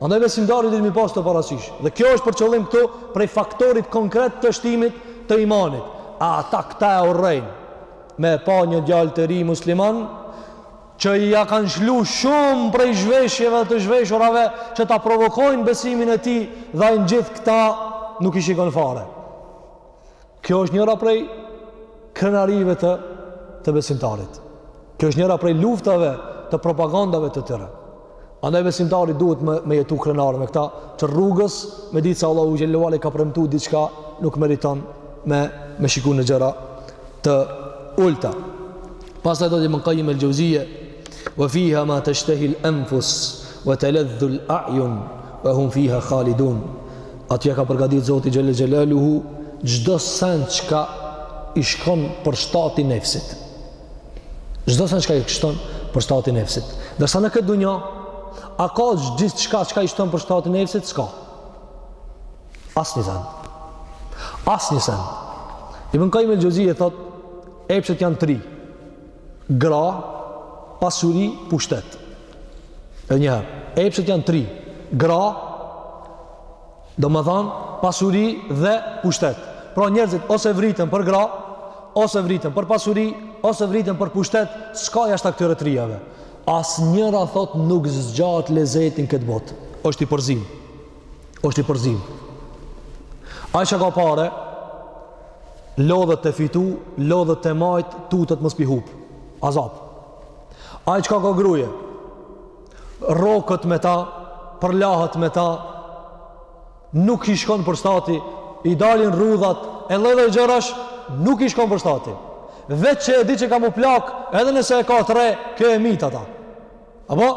Andaj besimtari duhet me i pasë parasysh, dhe kjo është për qëllim këtu prej faktorit konkret të shtimit të imanit, a ata këta e urrejnë me e pa një djalë të ri musliman që ia kanë shlu shumë prej zhveshjeve dhe të zhveshurave që ta provokojnë besimin e tij, dhe ai gjithë këta nuk i shikon fare. Kjo është njëra prej krenarive të, të besimtarit. Kjo është njëra prej luftave të propagandave të tyre. Andaj besimtarit duhet me, me jetu krenar me këta të rrugës, me ditë se Allahu xhel-le ve ala ka premtu diçka nuk meriton me, me shiku në gjëra të ulta. Pastaj thotë Ibn Kajim el-Xhevzije, ve fiha ma teshtehil enfus, ve teledhul ajun, ve hum fiha halidun. Aty ja ka përgatit Zoti xhel-le xhelaluhu çdo sen çka i shkon për shtati nefsit. Çdo sen çka i shkon për shtati nefsit. Ndërsa në këtë dunja, a ka diçka çka i shkon për shtati nefsit? S'ka. Asnjë sen. Asnjë sen. Ibn Kajim el-Xhevzije thot, epshet janë tri. Gra, pasuri, pushtet. Edhe një herë, epshet janë tri, gra, domethanë, pasuri dhe pushtet. Pra njerëzit ose vriten për gra, ose vriten për pasuri, ose vriten për pushtet, s'ka jashtë këtyre trijave. Asnjëra thotë nuk zgjat lezeti n'këtë botë. është i përzim. është i përzim. Ai që ka pare, lodhet t'e fitu, lodhet t'e majt, tutet mos p'i hup. Azab. Ai çka ka gruje, rroket me ta, përlahet me ta, nuk i shkon për stati, i dalin rrudhat, e lloj-lloj gjërash, nuk i shkon për stati. Veç që e di që ka m'u plak, edhe nëse e ka të re, kjo e myt ata. Apo?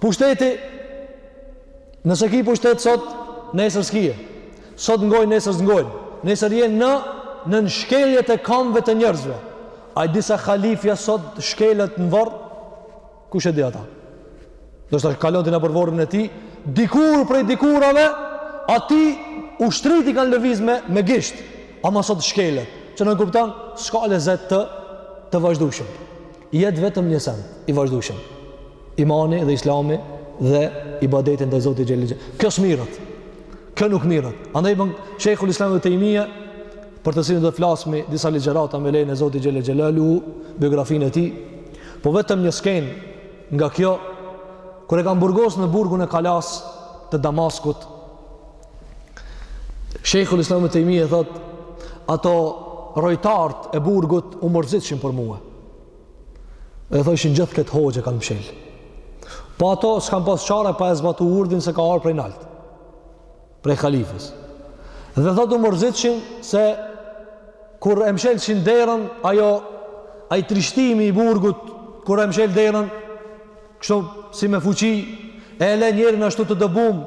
Pushteti, nëse ki pushtet sot, nesër s'kije. Sot ngojnë, nesër s'ngojnë. Nesër jen në, nën shkeljet e kamve të njerëzve. A e di sa halifja sot shkelet n'vorr, kush e di ata? Ndoshta kalon ti nëpër vorrin e tij, dikur prej dikurave, atij ushtritë i kanë lëviz me me gisht, ama sot shkelet. Që nënkupton, s'ka lezet të të vazhdueshëm. Jet vetëm një sen i vazhdueshëm. Imani dhe islami dhe ibadeti ndaj Zotit xhele xhelaluhu. Kjo s'mirret. Kjo nuk mirret. Andaj Ibn, Shejhul Islam ibn Tejmije, për të cilin do flasmi disa ligjërata me lejen e Zotit xhele xhelaluhu, biografinë e tij, po vetëm një skenë nga kjo, kur e kanë burgos në burgun e kalasë të Damaskut, Shejhul Islam ibn Tejmije thotë, ato rojtart e burgut u mërzitshin për mue. E thojshin gjithë këtë hoxhë e kanë mshel. Po ato s'kan pas çare pa e zbatu urdhin se ka ardh prej nalt. Prej halifës. Dhe thotë u mërzitshin se kur e mshelshin derën, ajo ai trishtimi i burgut kur e mshel derën, kështu si me fuqi e e le njerin ashtu të dëbum.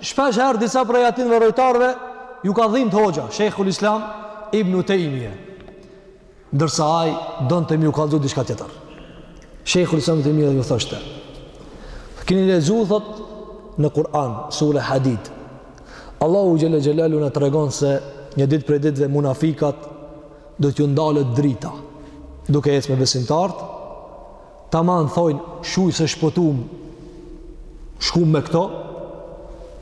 Shpesh herë disa prej atyne rojtarve ju ka dhimt hoxha, Shejhul Islam ibn Tejmije. ndërsa ai donte me ju kallzu diçka tjetër. Shejhul Islam ibn Tejmije ju thoshte: "Kini lexu, thotë, në Kur'an, sure Hadid. Allahu xhele xhelaluhu na tregon se një ditë prej ditëve munafikat do t'ju ndalet drita, duke ecë me besimtarët, Taman thojnë shyqyr se shpëtum shkum me këto,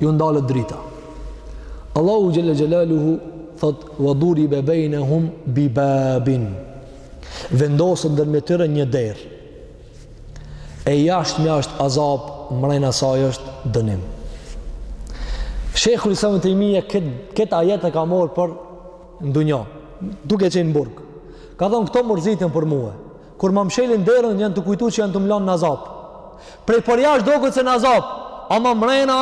ju ndalet drita. Allahu xhele xhelaluhu thotë ve duribe bejnehum bi babin vendoset ndërmjet tyre një derë e jashtmja është azab mren asaj është dënim Shejhul Islam ibn Tejmije këtë kët ajet e ka marrë për n'dunja duke qenë n'burg ka thonë këto mërziten për mue Kur ma mshelin derën janë tu kujtu që janë tu m'lanë në azab. Prej për jashtë doket se në azab, ama mrena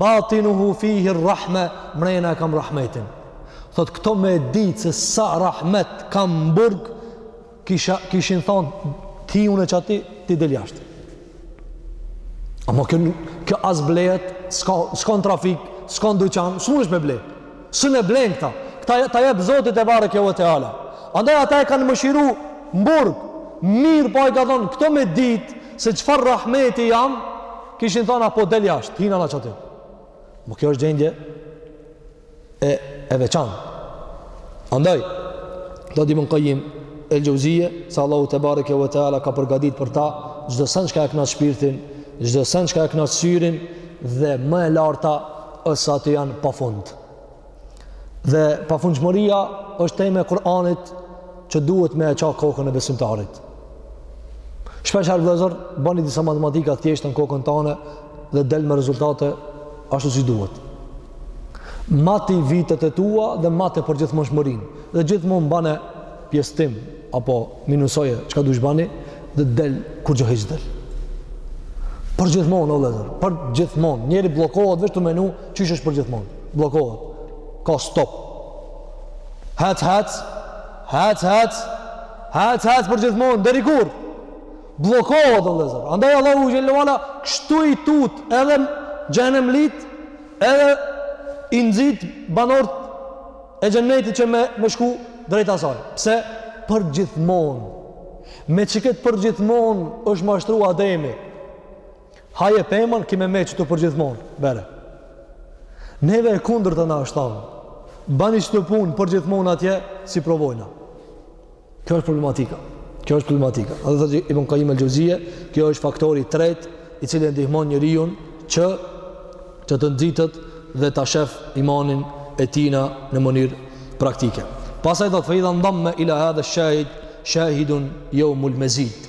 batinuhu fihi rrahme, mrena e kam rahmetin. Thot këto me ditë se sa rahmet ka m'burg, kisha, kishin thonë t'hi unë qaty, ti del jashtë. Ama këta, kë as blehet, s'ka, s'ka në trafik, s'ka në duqan, s'munësh me ble. S'un e blen këta. Këta ta jep Zoti tebareke ve teala. Andaj ata e kanë mëshiru m'burg. Mirëpo i ka thonë, këto me ditë, se çfarë rahmeti jam, kishin thonë, apo del jashtë, hina ne qaty. Ama kjo është gjendje, e e veçantë. Andaj thotë Ibn Kajim el-Xheuzije se Allahu tebareke ve teala ka përgatitur për ta çdo sen çka e kënaq shpirtin, çdo sen çka e kënaq syrin dhe më e larta është se aty janë pa fund. Dhe pafundshmëria është temë e Kur'anit që duhet me e ça kokën e besimtarit. Shpeshherë vëllezër bani disa matematika të thjeshta në kokën tane dhe del me rezultate ashtu si duhet. Mati vitet e tua dhe mate përgjithmonshmërinë. Dhe gjithmonë bane pjesëtim, apo minusoje, çka dush bani, dhe del, kurgjo hiç del. Përgjithmonë, o vllezër, përgjithmonë. Njeri bllokohet, veç tu menu, qysh është përgjithmonë. Bllokohet. Ka stop. Hec, hec, hec, hec, hec, hec, përgjithmonë, deri kur. bllokohet o vëllezër andaj Allahu xhel-le ue ala kështu i tut edhe xhehnemlit edhe i nxit banorët e xhennetit që me me shku drejt asaj pse përgjithmonë me qikët përgjithmonë është mashtru Ademi haje pemën ki me me jetu përgjithmonë bere neve e kundërta na është thanë bani qët punë përgjithmonë atje s'i provojna Kjo është problematika. Kjo është problematika. Edhe thotë Ibn Kajim el-Xheuzije, kjo është faktori i tretë i cili e ndihmon njeriu që të të nxitet dhe ta shef imanin e tina në mënyrë praktike. Pastaj thotë fe idha ndamme ila hadhe shahid, shahidun jeumil mezid.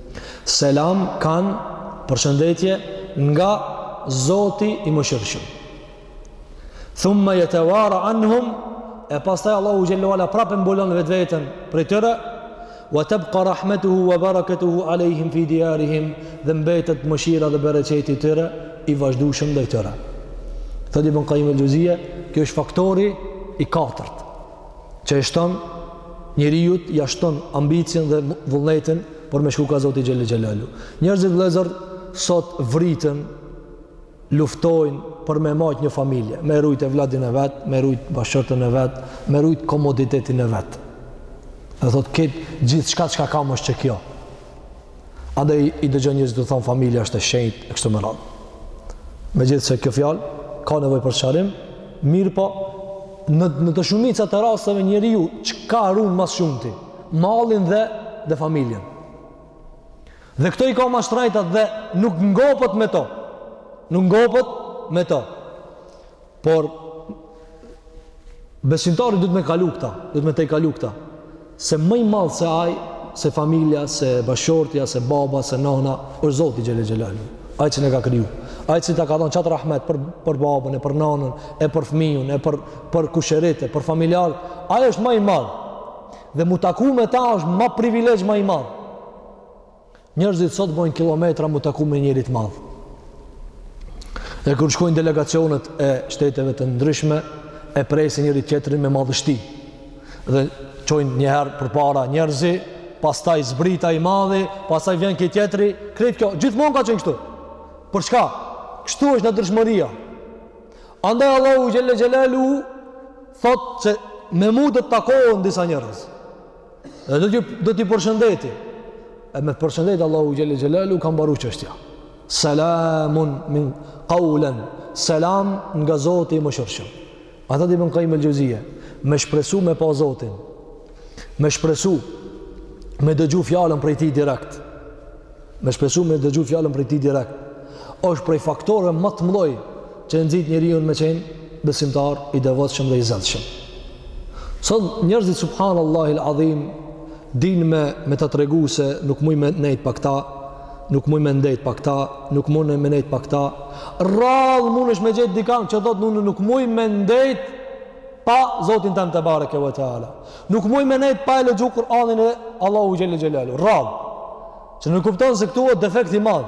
Selam kanë përshëndetje nga Zoti i Mëshirshëm. Thumma yatawara anhum e pastaj Allahu xhel-le ue ala prapë mbulon vetveten prej tyre wa tabqa rahmatuhu wa barakatuhu alehim fi diyarihim dhe mbetet mëshira dhe bereqeti i tyre i vazhdueshëm ndaj tyre. Thot Ibn Kajim el-Xheuzije, kjo është faktori i katërt. që i shton njeriut ja shton ambicien dhe vullnetin për me shku ka Zoti xhele xhelalu njerëzit vëllezër sot vriten luftojnë për me majt një familje me rujt evladin e vet me rujt bashkëshorten e vet me rujt komoditetin e vet dhe thot kjo gjithçka çka kam është që kjo Andaj i dëgjon njerëzit thonë familja është e shenjtë e kështu me radhë. Megjithëse kjo fjalë ka nevojë për sqarim, mirëpo në në të shumicën e rasteve njeriu çka run ma shumti, mallin dhe dhe familjen. Dhe këto i ka ma t'shtrejtat dhe nuk ngopet me to. Nuk ngopet me to. Por besimtari duhet me kalu këta, duhet me tejkalu këta. Se ma i madh se ai, se familja, se bashkëshortja, se baba, se nana, është Zoti xhele xhelalu. Ai që ne ka kriju, ai që ta ka dhan qat rahmet për për babën e për nanën, e për fëmijën, e për për kushërinjtë, e për familjarët, ai është ma i madh. Dhe mu taku me ta është ma privilegj ma i madh. Njerëzit sot bojnë kilometra mu taku me njeri të madh. Dhe kur shkojnë delegacionet e shteteve të ndryshme, e presin njëri-tjetrin me madhështi. Dhe çojnë njëherë përpara njerëzit, pastaj zbret ai i madhi, pastaj vjen ky tjetri, krejt kjo, gjithmonë ka qenë kështu. Për çka? Kështu është natyrshmëria. Andaj Allahu xhele xhelalu thotë që me mu do të takohen disa njerëz. Dhe do t'i do t'i përshëndes. E me përshëndet Allahu xhele xhelalu ka mbaru çështja. Selamun min qawlan. Selam nga Zoti i mëshirshëm. Ata. Ibn Kajim el Xhevzije? Me shpresu me pa Zotin. Me shpresu me dëgju fjalën prej tij direkt. Me shpresu me dëgju fjalën prej tij direkt, është prej faktorëve ma të mdhoj që e nxit njeriun me qenë besimtar i devotshëm dhe i zellshëm. Sot njerëzit subhanallahil adhim din me me ta tregu se nuk mund me nejt pa këta, nuk mund me ndejt pa këta, nuk mund me nejt pa këta. Rrallë mundesh me gjet dikan që thotë unë nuk muj me ndejt pa Zotin tem tebareke ve teala. Nuk mund me nejt pa e lexu Kur'anin e Allahut xhelle xhelalu. Rrallë. Që nuk kupton se këtu është defekt i madh.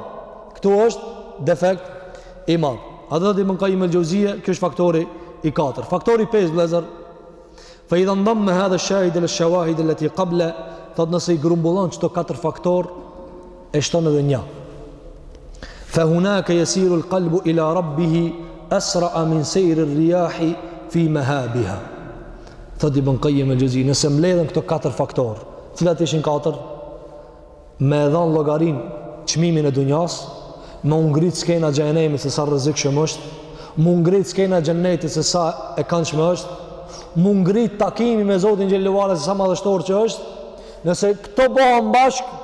Këtu është defekt i madh. Ibn Kajim el Xhevzije, kjo është faktori i katërt. Faktori i pestë vëllezër. Fa idha ndamma hadha shahid ila shawahid allati qablahu, thot nëse i grumbullon këto katër faktorë, e shton edhe një fa hunaka yasiru alqalbu ila rabbih asra min sayr alriyah fi mahabbiha thot ibn qayyim aljawzi nëse mbledhen këto katër faktor cilat ishin katër me e dhan llogarin çmimin e dunjas me u ngrit skena e xhehnemit se sa i rrezikshëm është me u ngrit skena e xhenetit se sa e kandshme është me u ngrit takimi me Zotin xhel-le ve ala se sa madhështor që është nëse këto bohen bashkë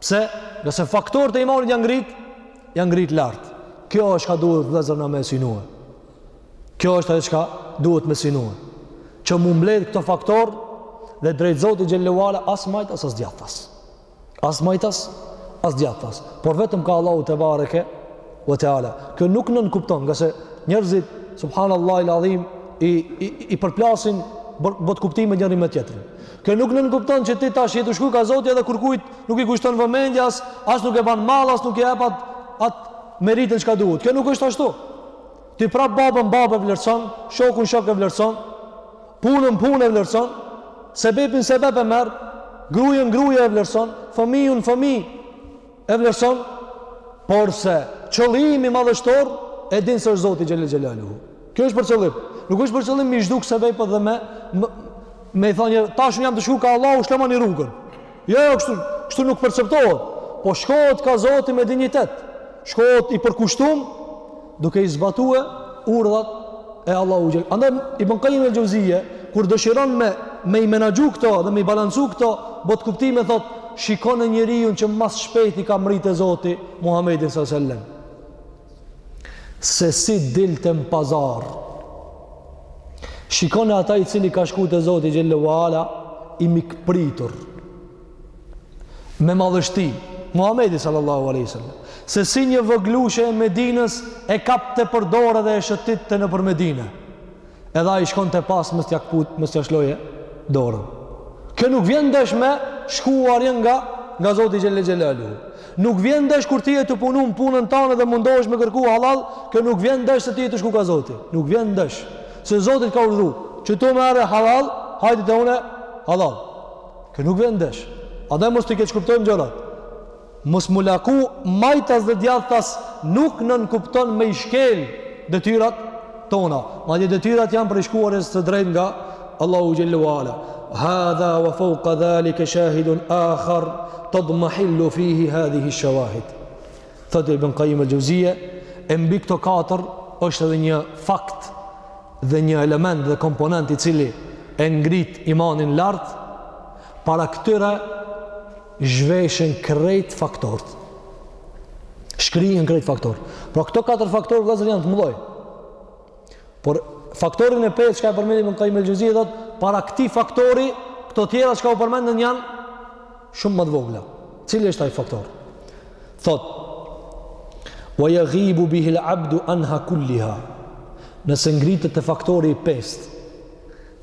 Pse? Ngase faktorët e imanit janë ngrit, janë ngrit lart. Kjo është çka duhet vëllezër na me synue. Kjo është ajo çka duhet me synue. Që m'u mbledh këto faktor dhe drejt Zotit xhel-le ve ala as majtas as djathtas. As majtas as djathtas. Por vetëm ka Allahu tebareke ve teala. Kjo nuk nënkupton, ngase njerëzit subhanallahil adhim i i, i përplasin botëkuptime njëri me tjetrin. Kjo nuk nënkupton që ti tash je tu shku ka Zoti edhe kurkujt nuk i kushton vëmendje as as nuk e ban mall as nuk i jep at, at meritën çka duhet. Kjo nuk është ashtu. Ti prap babën babë e vlerëson, shokun shok e vlerëson, punën punë e vlerëson, sebepin sebep e merr, grujën gruje e vlerëson, fëmijën fëmijë E vlerëson, porse qëllimi madhështor e din se është Zoti Xhel-le Xhelaluhu. Kjo është për qëllim. Nuk është për qëllim m'i zhduk sebepet dhe me me i than unë tash jam tu shku ka Allahu shlomani rrugën. Jo, jo, kështu, kështu nuk perceptohet. Po shkohet ka Zoti me dinjitet. Shkohet i përkushtum duke i zbatue urdhat e Allahut Xhel-le. Andaj, Ibn Kajjim el Xheuzije, kur dëshiron me, me i menaxhu këto dhe me i balancu këto botëkuptime thot, shikone njeriun që ma së shpejti ka mrri te Zoti Muhammedin s.a.s. Se si dilte n'pazar. Shikone ata i cili ka shku te Zoti Xhel-le ve ala, i mikpritur. me madhështi Muhamedi sallallahu alaihi wasallam se si një vogëlushe e Medinës e kapte për dore dhe e shëtitte nëpër Medinë edhe ai shkonte pas mos t'ja këput mos t'ja shlojë dorën kjo nuk vjen ndesh me shkuarjen nga nga Zoti Xhel-le Xhelaluhu nuk vjen ndesh kur ti je tu punu në punën tande dhe mundohesh me kërku hallall kjo nuk vjen ndesh se ti je tu shku ka Zoti nuk vjen ndesh se Zoti ka urdhu që ti merre hallall hajde te unë hallall Kjo nuk vjen ndesh. Andaj mos t'i keqkuptojmë gjërat. Mos m'u laku majtas dhe djathtas nuk nënkupton me i shkel detyrat tona. Madje detyrat janë prej shkuarjes së drejtë nga Allahu Xhel-le ve ala. Hadha wa fauka dhalike shahidun akhar tadmahillu fihi hadhihi shawahid. thotë Ibn Kajjim el-Xhevzijje, e mbi këto katër është edhe një fakt dhe një element dhe komponent i cili e ngrit imanin lart, para këtyre zhveshen krejt faktorët. Shkrihen krejt faktorët. Pra këto katër faktorë vllezër janë të mëdhoj. Por faktorin e pesë çka e përmend Ibn Kajjim el-Xhevzi thotë, para këtij faktori, këto tjera çka u përmendën janë shumë ma të vogla. Cili është ai faktor? Thotë: "Wa yaghibu bihi al-'abdu anha kulliha." Nëse ngritet te faktori i pestë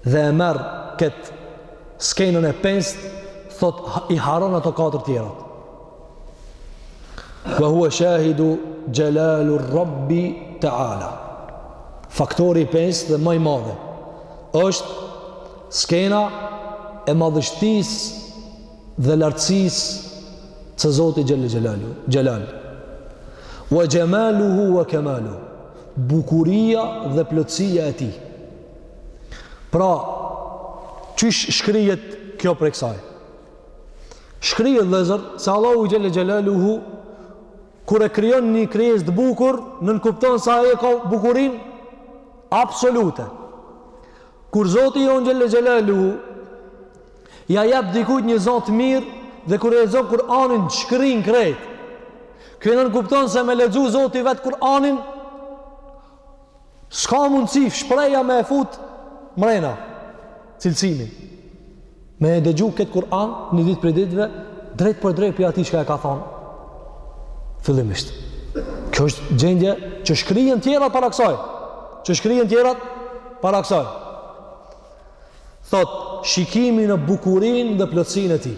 dhe e merr këtë skenën e pestë, thotë i harron ato katër tjerat. Wa huwa shahidu jalalu rabbi ta'ala. Faktori i pesë dhe ma i madhe është skena e madhështisë dhe lartësisë së Zotit xhelal. Wa jamaluhu wa kamaluhu. Bukuria dhe plotësia e tij. Pra, qysh shkrihet kjo prej kësaj? Shkrihet vëllezër se Allahu xhelle xhelaluhu kur e krijon një krijesë të bukur, nënkupton se ai ka bukurinë absolute. Kur Zoti jonë xhelle xhelaluhu ja jep dikujt një za të mirë dhe kur e lexon Kur'anin shkrin krejt. Kjo nënkupton se me lexu Zoti vetë Kur'anin S'ka mundësi shprehja me e fut mrena cilësimin. Me e dëgju këtë Kur'an një ditë prej ditëve, drejtpërdrejt prej atij çka e ka thonë. Fillimisht. Kjo është gjendje që shkrihen tjerat para kësaj. Që shkrihen tjerat para kësaj. Thotë, shikimi në bukurinë dhe plotësinë e tij.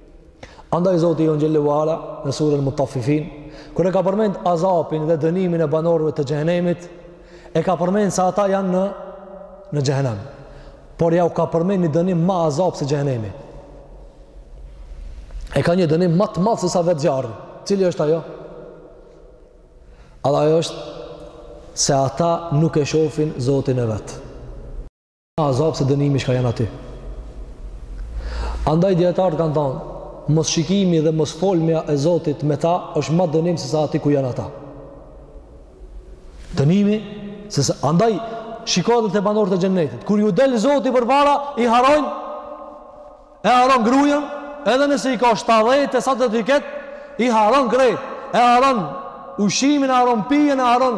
Andaj Zoti jonë xhelle ve ala në surën Mutaffifin, kur e ka përmend azapin dhe dënimin e banorëve të xhehenemit, e ka përmend se ata janë në, në xhehenem. Por ja u ka përmend një dënim ma azap se xhehenemi. E ka një dënim ma të madh se sa vetë zjarrin. Cili është ajo? A ajo është se ata nuk e shofin Zotin e vet. azab se dënimi çka janë aty. Andaj dijetarët kanë thonë, mos shikimi dhe mos folmja e Zotit me ta, është ma dënim se sa aty ku janë ata. Dënimi, se sa, andaj, shiko te banorët e xhenetit, kur ju del Zoti përpara, i harrojnë, e harron gruen, edhe nëse i ka 70 e sa t'i ketë, i harron krejt, e harron ushqimin, e harron pijen, e harron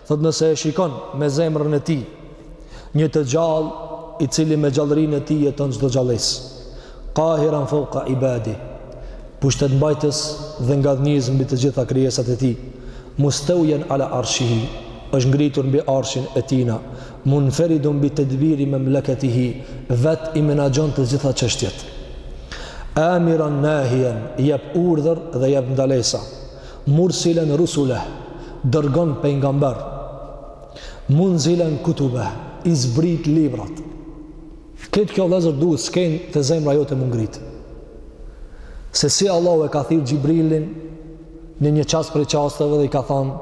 Thotë nëse e shikon me zemrën e tij një të gjallë i cili me gjallërinë e tij jeton çdo gjallesë, qahiran fawqa ibadih, pushtetmbajtës dhe ngadhnjys mbi të gjitha krijesat e tij, mustawyan ala arshihi, është ngritur mbi arshin e tina, munfaridun bi tedbiri memleketihi, vetë i menaxhon të gjitha çështjet. Amiran nahiyan, jap urdhër dhe jap ndalesa. Mursilen rusuleh, dërgon pejgamber. Munzilen kutubeh, i zbrit librat. Krejt kjo vëllezër duhet skenë te zemra jote m'u ngrit. Se si Allahu e ka thirr Xhibrilin në një çast prej çasteve dhe i ka than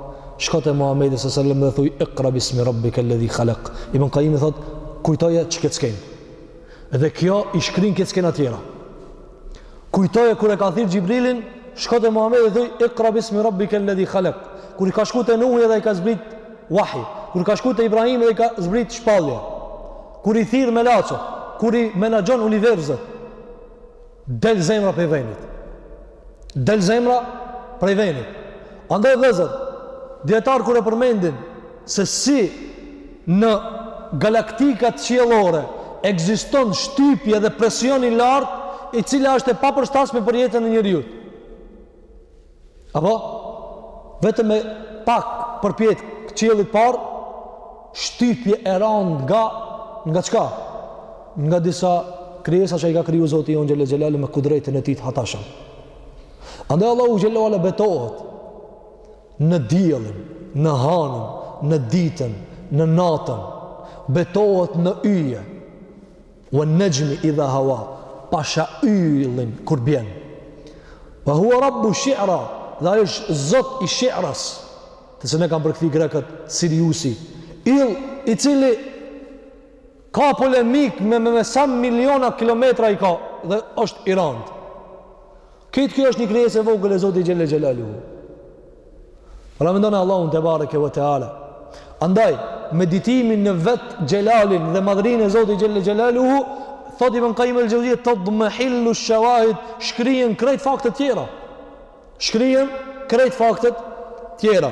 shko te Muhamedi sallallahu alaihi wasallam dhe thuj iqra bismi rabbika alladhi khalaq. Ibn Qayyimi thot kujtoje qët skenë. Dhe kjo i shkrin krejt skenat tjera. Kujtoje kur e ka thirr Xhibrilin, shko te Muhamedi dhe thuj Iqra bismi rabbika alladhi khalaq. Kur i ka shku te Nuhi edhe i ka zbrit wahi, kur i ka shku te Ibrahimi edhe i ka zbrit shpallje. Kur i thirr melaqet, kur i menaxhon univerzet, del zemra prej venit. Del zemra prej venit. Andaj vllezër, dijetarët kur e përmendin se si në galaktikat qiellore ekziston shtypje dhe presion i lartë e cila është e papërshtatshme për jetën e njeriu. Apo vetëm me pak përpjet te qielli i parë shtypje e randë nga nga çka? Nga disa krijesa që i ka kriju Zoti jonë xhelle xhelaluhu me kudretin e tij të hatashëm. Andaj Allahu xhelle ve ala betohet Në diellin, në hanën, në ditën, në natën, betohet në yje, wan najmi idha hawa, pasha yllin kur bjen. Wa huwa rabbu shi'ra, dhe ai është Zot i shi'ras, të cilën e kan përkthy grekët Siriusi, yll i cili ka polemik me me, me sa miliona kilometra i ka dhe është i randë. Krejt kjo është një krijesë e vogël e Zotit xhelle xhelaluhu. Pra mendone Allahun tebareke ve teala. Andaj meditimi në vet xhelalin dhe madhërinë e Zotit xhelle xhelaluhu thot Ibn Qayyim al-Jawziyye tadmahillu shawahid shkrihen krejt faktet tjera. Shkrihen krejt faktet tjera.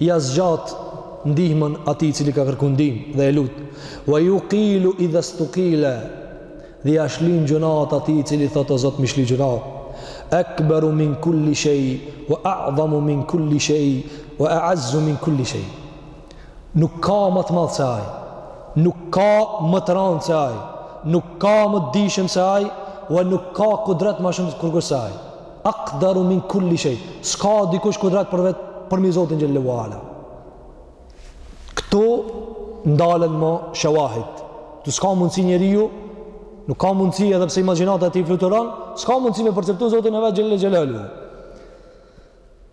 Ia zgjat ndihmën atij i cili ka kërku ndihmë dhe e lut. Wa yuqilu idha stuqila dhe ia shlin gjunat atij i cili thotë o Zot më shli gjunat. Akbaru min kulli shay wa a'zamu min kulli shay wa a'azzu min kulli shay. Nuk ka ma të madh se ai. Nuk ka ma të randë se ai. Nuk ka ma të dijshëm se ai, wa nuk ka kudret ma shumë kërkush se ai. Akdaru min kulli shej. S'ka dikush kudrat për vet për mi Zotin xhelle uala. Këtu ndalen ma shauahid. Ktu s'ka mundësi njeriu. Nuk ka mundësi edhe pse imagjinata e tij fluturon, s'ka mundësi me perceptu Zotin e vet xhelle xhelaluhu.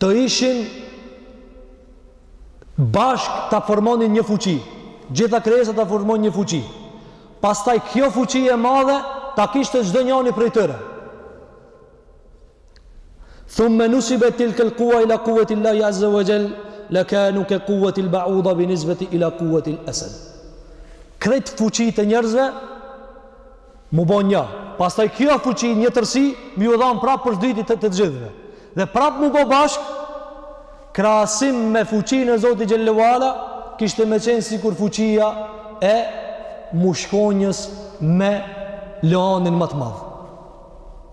të ishin bashkë ta formonin një fuqi. Gjitha krijesat ta formonin një fuqi. Pastaj kjo fuqi e madhe ta kishte çdo njani prej tyre. Thumme nusibet tilkel kuuetu ila kuuetil-lahi azze ue xhel, le kanu ke kuuetil beuda bin-nisbeti ila kuuetil esed. Krejt fuqitë e njerëzve, M'u bo një, pastaj kjo fuqi një tërësi me ju dhanë prapë për s'dyti të gjithëve. Dhe prapë m'u bo bashkë, krahasim me fuqinë e Zotit xhelle uala, kishte me qenë sikur fuqia e mushkonjës me luanin ma të madh.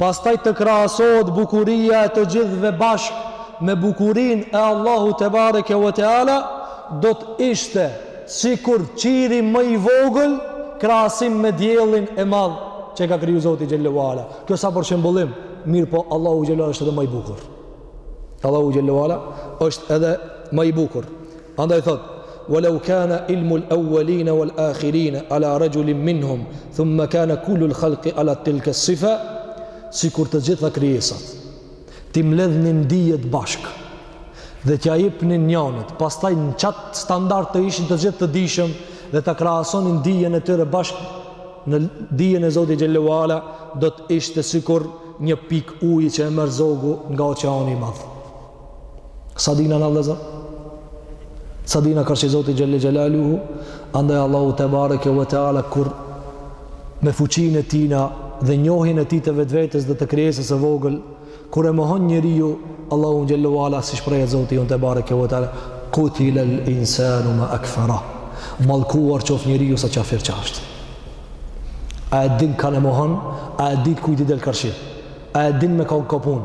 Pastaj të krahasohet bukuria e të gjithëve bashkë me bukurinë e Allahut tebareke ue teala, do të ishte sikur qiri më i vogël krahasim me diellin e madh që e ka kriju Zoti xhelle uala. Kjo sa për shembullim, mirëpo Allahu xhelle uala është edhe më i bukur. Allahu xhelle uala është edhe më i bukur. Andaj thotë, "Walau kana ilmu al-awwalina wal-akhirina ala rajulin minhum, thumma kana kullu al-khalqi ala tilka as-sifa", sikur të gjitha krijesat t'i mbledhnin dijet bashkë dhe t'ia jepnin njanit, pastaj në qat standard të ishin të gjithë të dijshëm dhe ta krahasonin dijen e tyre bashkë me dijen e Zotit xhelle uala, do të ishte sikur një pikë uji që e merr zogu nga oqeani i madh. Sa dina na, vllezër? Sa dina karshi Zotit xhelle xhelaluhu? Andaj Allahu tebareke ue teala kur me fuqinë e tina dhe njohjen e tij të vetvetes dhe të krijesës së vogël, kur e mohon njeriu Allahun xhelle uala, si shprehet Zoti ynë tebareke ue teala, kutilel insanu ma ekferah, mallkuar qoft njeriu sa qafir q'asht. A e din kan e mohon, a e din kujt i del karshi, a e din me kan ka punë,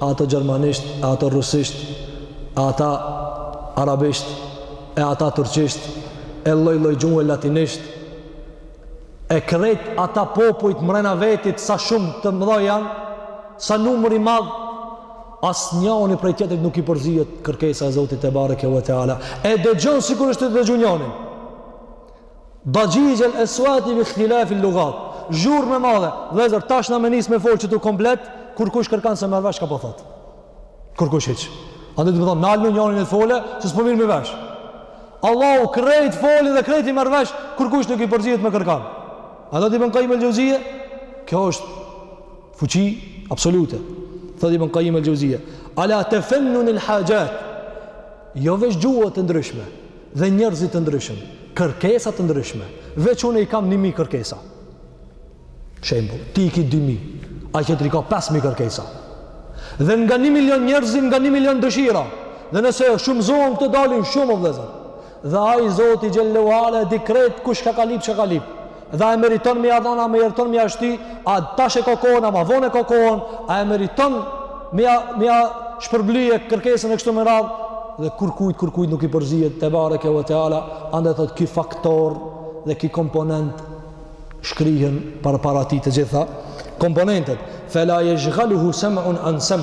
e ata gjermanisht, e ata rusisht, e ata arabisht, e ata turqisht, e lloj-lloj gjuhe latinisht, e krejt ata popujt mrena vetit sa shumë të mëdha janë, sa numër i madh, asnjani prej tjetrit nuk i përzihet kërkesa Zotit tebareke ue teala, e dëgjon sikur është tu dëgju njanin. Daxhixhel esuati bi ihtilafil lugat, zhurmë e madhe, vëllezër tash na me nis me fol qetu komplet, kurkush kërkan s'e merr vesh çka po thot. Kurkush hiç. Andaj do të më thonë nalnu njani le të fole, se s'po mirremi vesh. Allahu krejt folin dhe krejt i merr vesh, kurkush nuk i përzihet me kërkan. E thotë Ibn Kajim el Xheuzije, Kjo është fuqi absolute. Thotë Ibn Kajim el Xheuzije. Ala tefennunil haxhat. Jo veç gjuhët e ndryshme. dhe njerëzit të ndryshëm, kërkesa të ndryshme. Veç unë i kam 1000 kërkesa. Shembull, ti i ke 2000, ai tjetri i ka 5000 kërkesa. Dhe nga 1 milion njerëz, nga 1 milion dëshira. Dhe nëse shumëzohen këto dalin shumë vëllezër. Dhe ai Zoti xhelle ve ala e di krejt kush ka lyp, çka ka lyp. Dhe a e meriton me ja dhan, a meriton me ja shti, a tash e ka kohën, a ma vonë e ka kohën, a e meriton me ja, me ja shpërblye kërkesën e kështu me radhë, dhe kurkujt, kurkujt nuk i përzihet tebareke ve teala, andaj thot ki faktor dhe ki komponent shkrihen përpara tij të gjitha komponentet, fela jeshgaluhu sem'un an sem,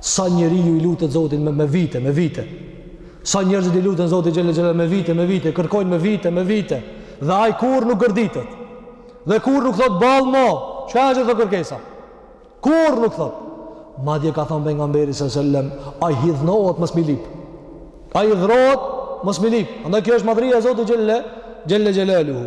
Sa njeriu i lutet Zotit me, me vite, me vite. Sa njerëzit i luten Zotit xhelle xhelalu me vite, me vite, kërkojnë me vite, me vite. Dhe ai kurrë nuk gërditet. Dhe kurrë nuk thot boll mo, çka është kjo kërkesa? Kurrë nuk thot. Madje ka thanë Pejgamberi alejhi selam, ai hidhnohet mos me i lyp. Ai hidhnohet mos me i lyp. Andaj kjo është madhëria e Zotit xhelle, xhelle xhelaluhu.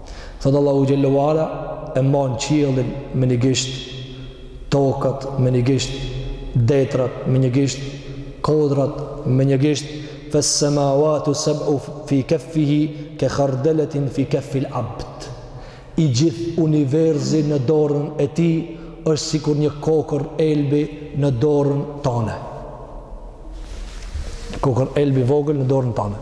Thotë Allahu xhelle ve ala, e mban qiellin me një gisht, tokat me një gisht, detrat me një gisht, kodrat me një gisht, fes-semauatu seb'u fi keffihi, ke hardeletin fi keffil abd. I gjithë universi në dorën e tij, është sikur një kokërr elbi në dorën tane. Kokërr elbi e vogël në dorën tane.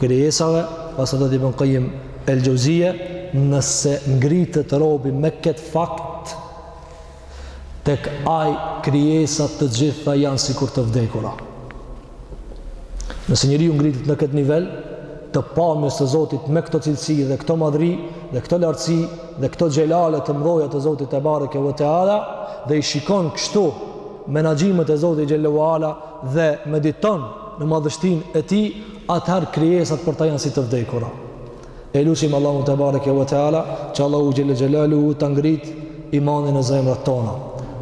krijesave, pastaj thotë Ibn Kajim el Xheuzije, nëse ngritet robi me këtë fakt, tek ai krijesat të gjitha janë sikur të vdekura. Nëse njeriu ngritet në këtë nivel, të pamjes të Zotit me këto cilësi dhe këto madhëri dhe këto lartësi dhe këto xhelale të mdhaja të Zotit tebareke ve teala dhe i shikon kështu menaxhimet e Zotit xhelle ve ala dhe mediton në madhështinë e tij, atëherë krijesat për ta janë si të vdekura. E lutim Allahun tebareke ve teala, që Allahu xhelle xhelalu ta ngrit imanin në zemrat tona.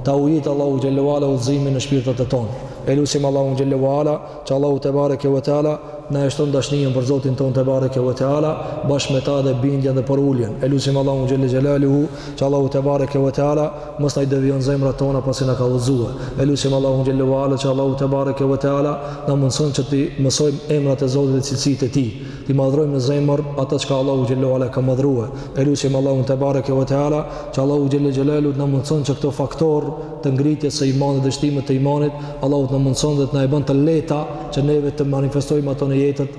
Ta ujit Allahu xhelle ve ala udhëzimin në shpirtat e tona. E lutim Allahun xhelle ve ala, që Allahu tebareke ve teala na e shton dashninë për Zotin tonë tebareke ve teala, bashkë me ta dhe bindjen dhe përuljen. E lutim Allahun xhelle xhelalu, që Allahu tebareke ve teala Mos na i devijon zemrat tona pasi na ka udhëzue. E lusim Allahun xhelle ve ale që Allahu te bareke ve teala na mundëson që t'i mësojmë emrat e Zotit dhe cilësitë e Tij, t'i madhrojmë në zemër ato çka Allahu xhelle ve ale ka madhrue. E lusim Allahun te bareke ve teala që Allahu xhelle xhelalu të na mundëson që këto faktorë të ngritjes së imanit dhe shtimit të imanit Allahu të na mundëson dhe të na i bën të lehta që neve të manifestojmë ato në jetët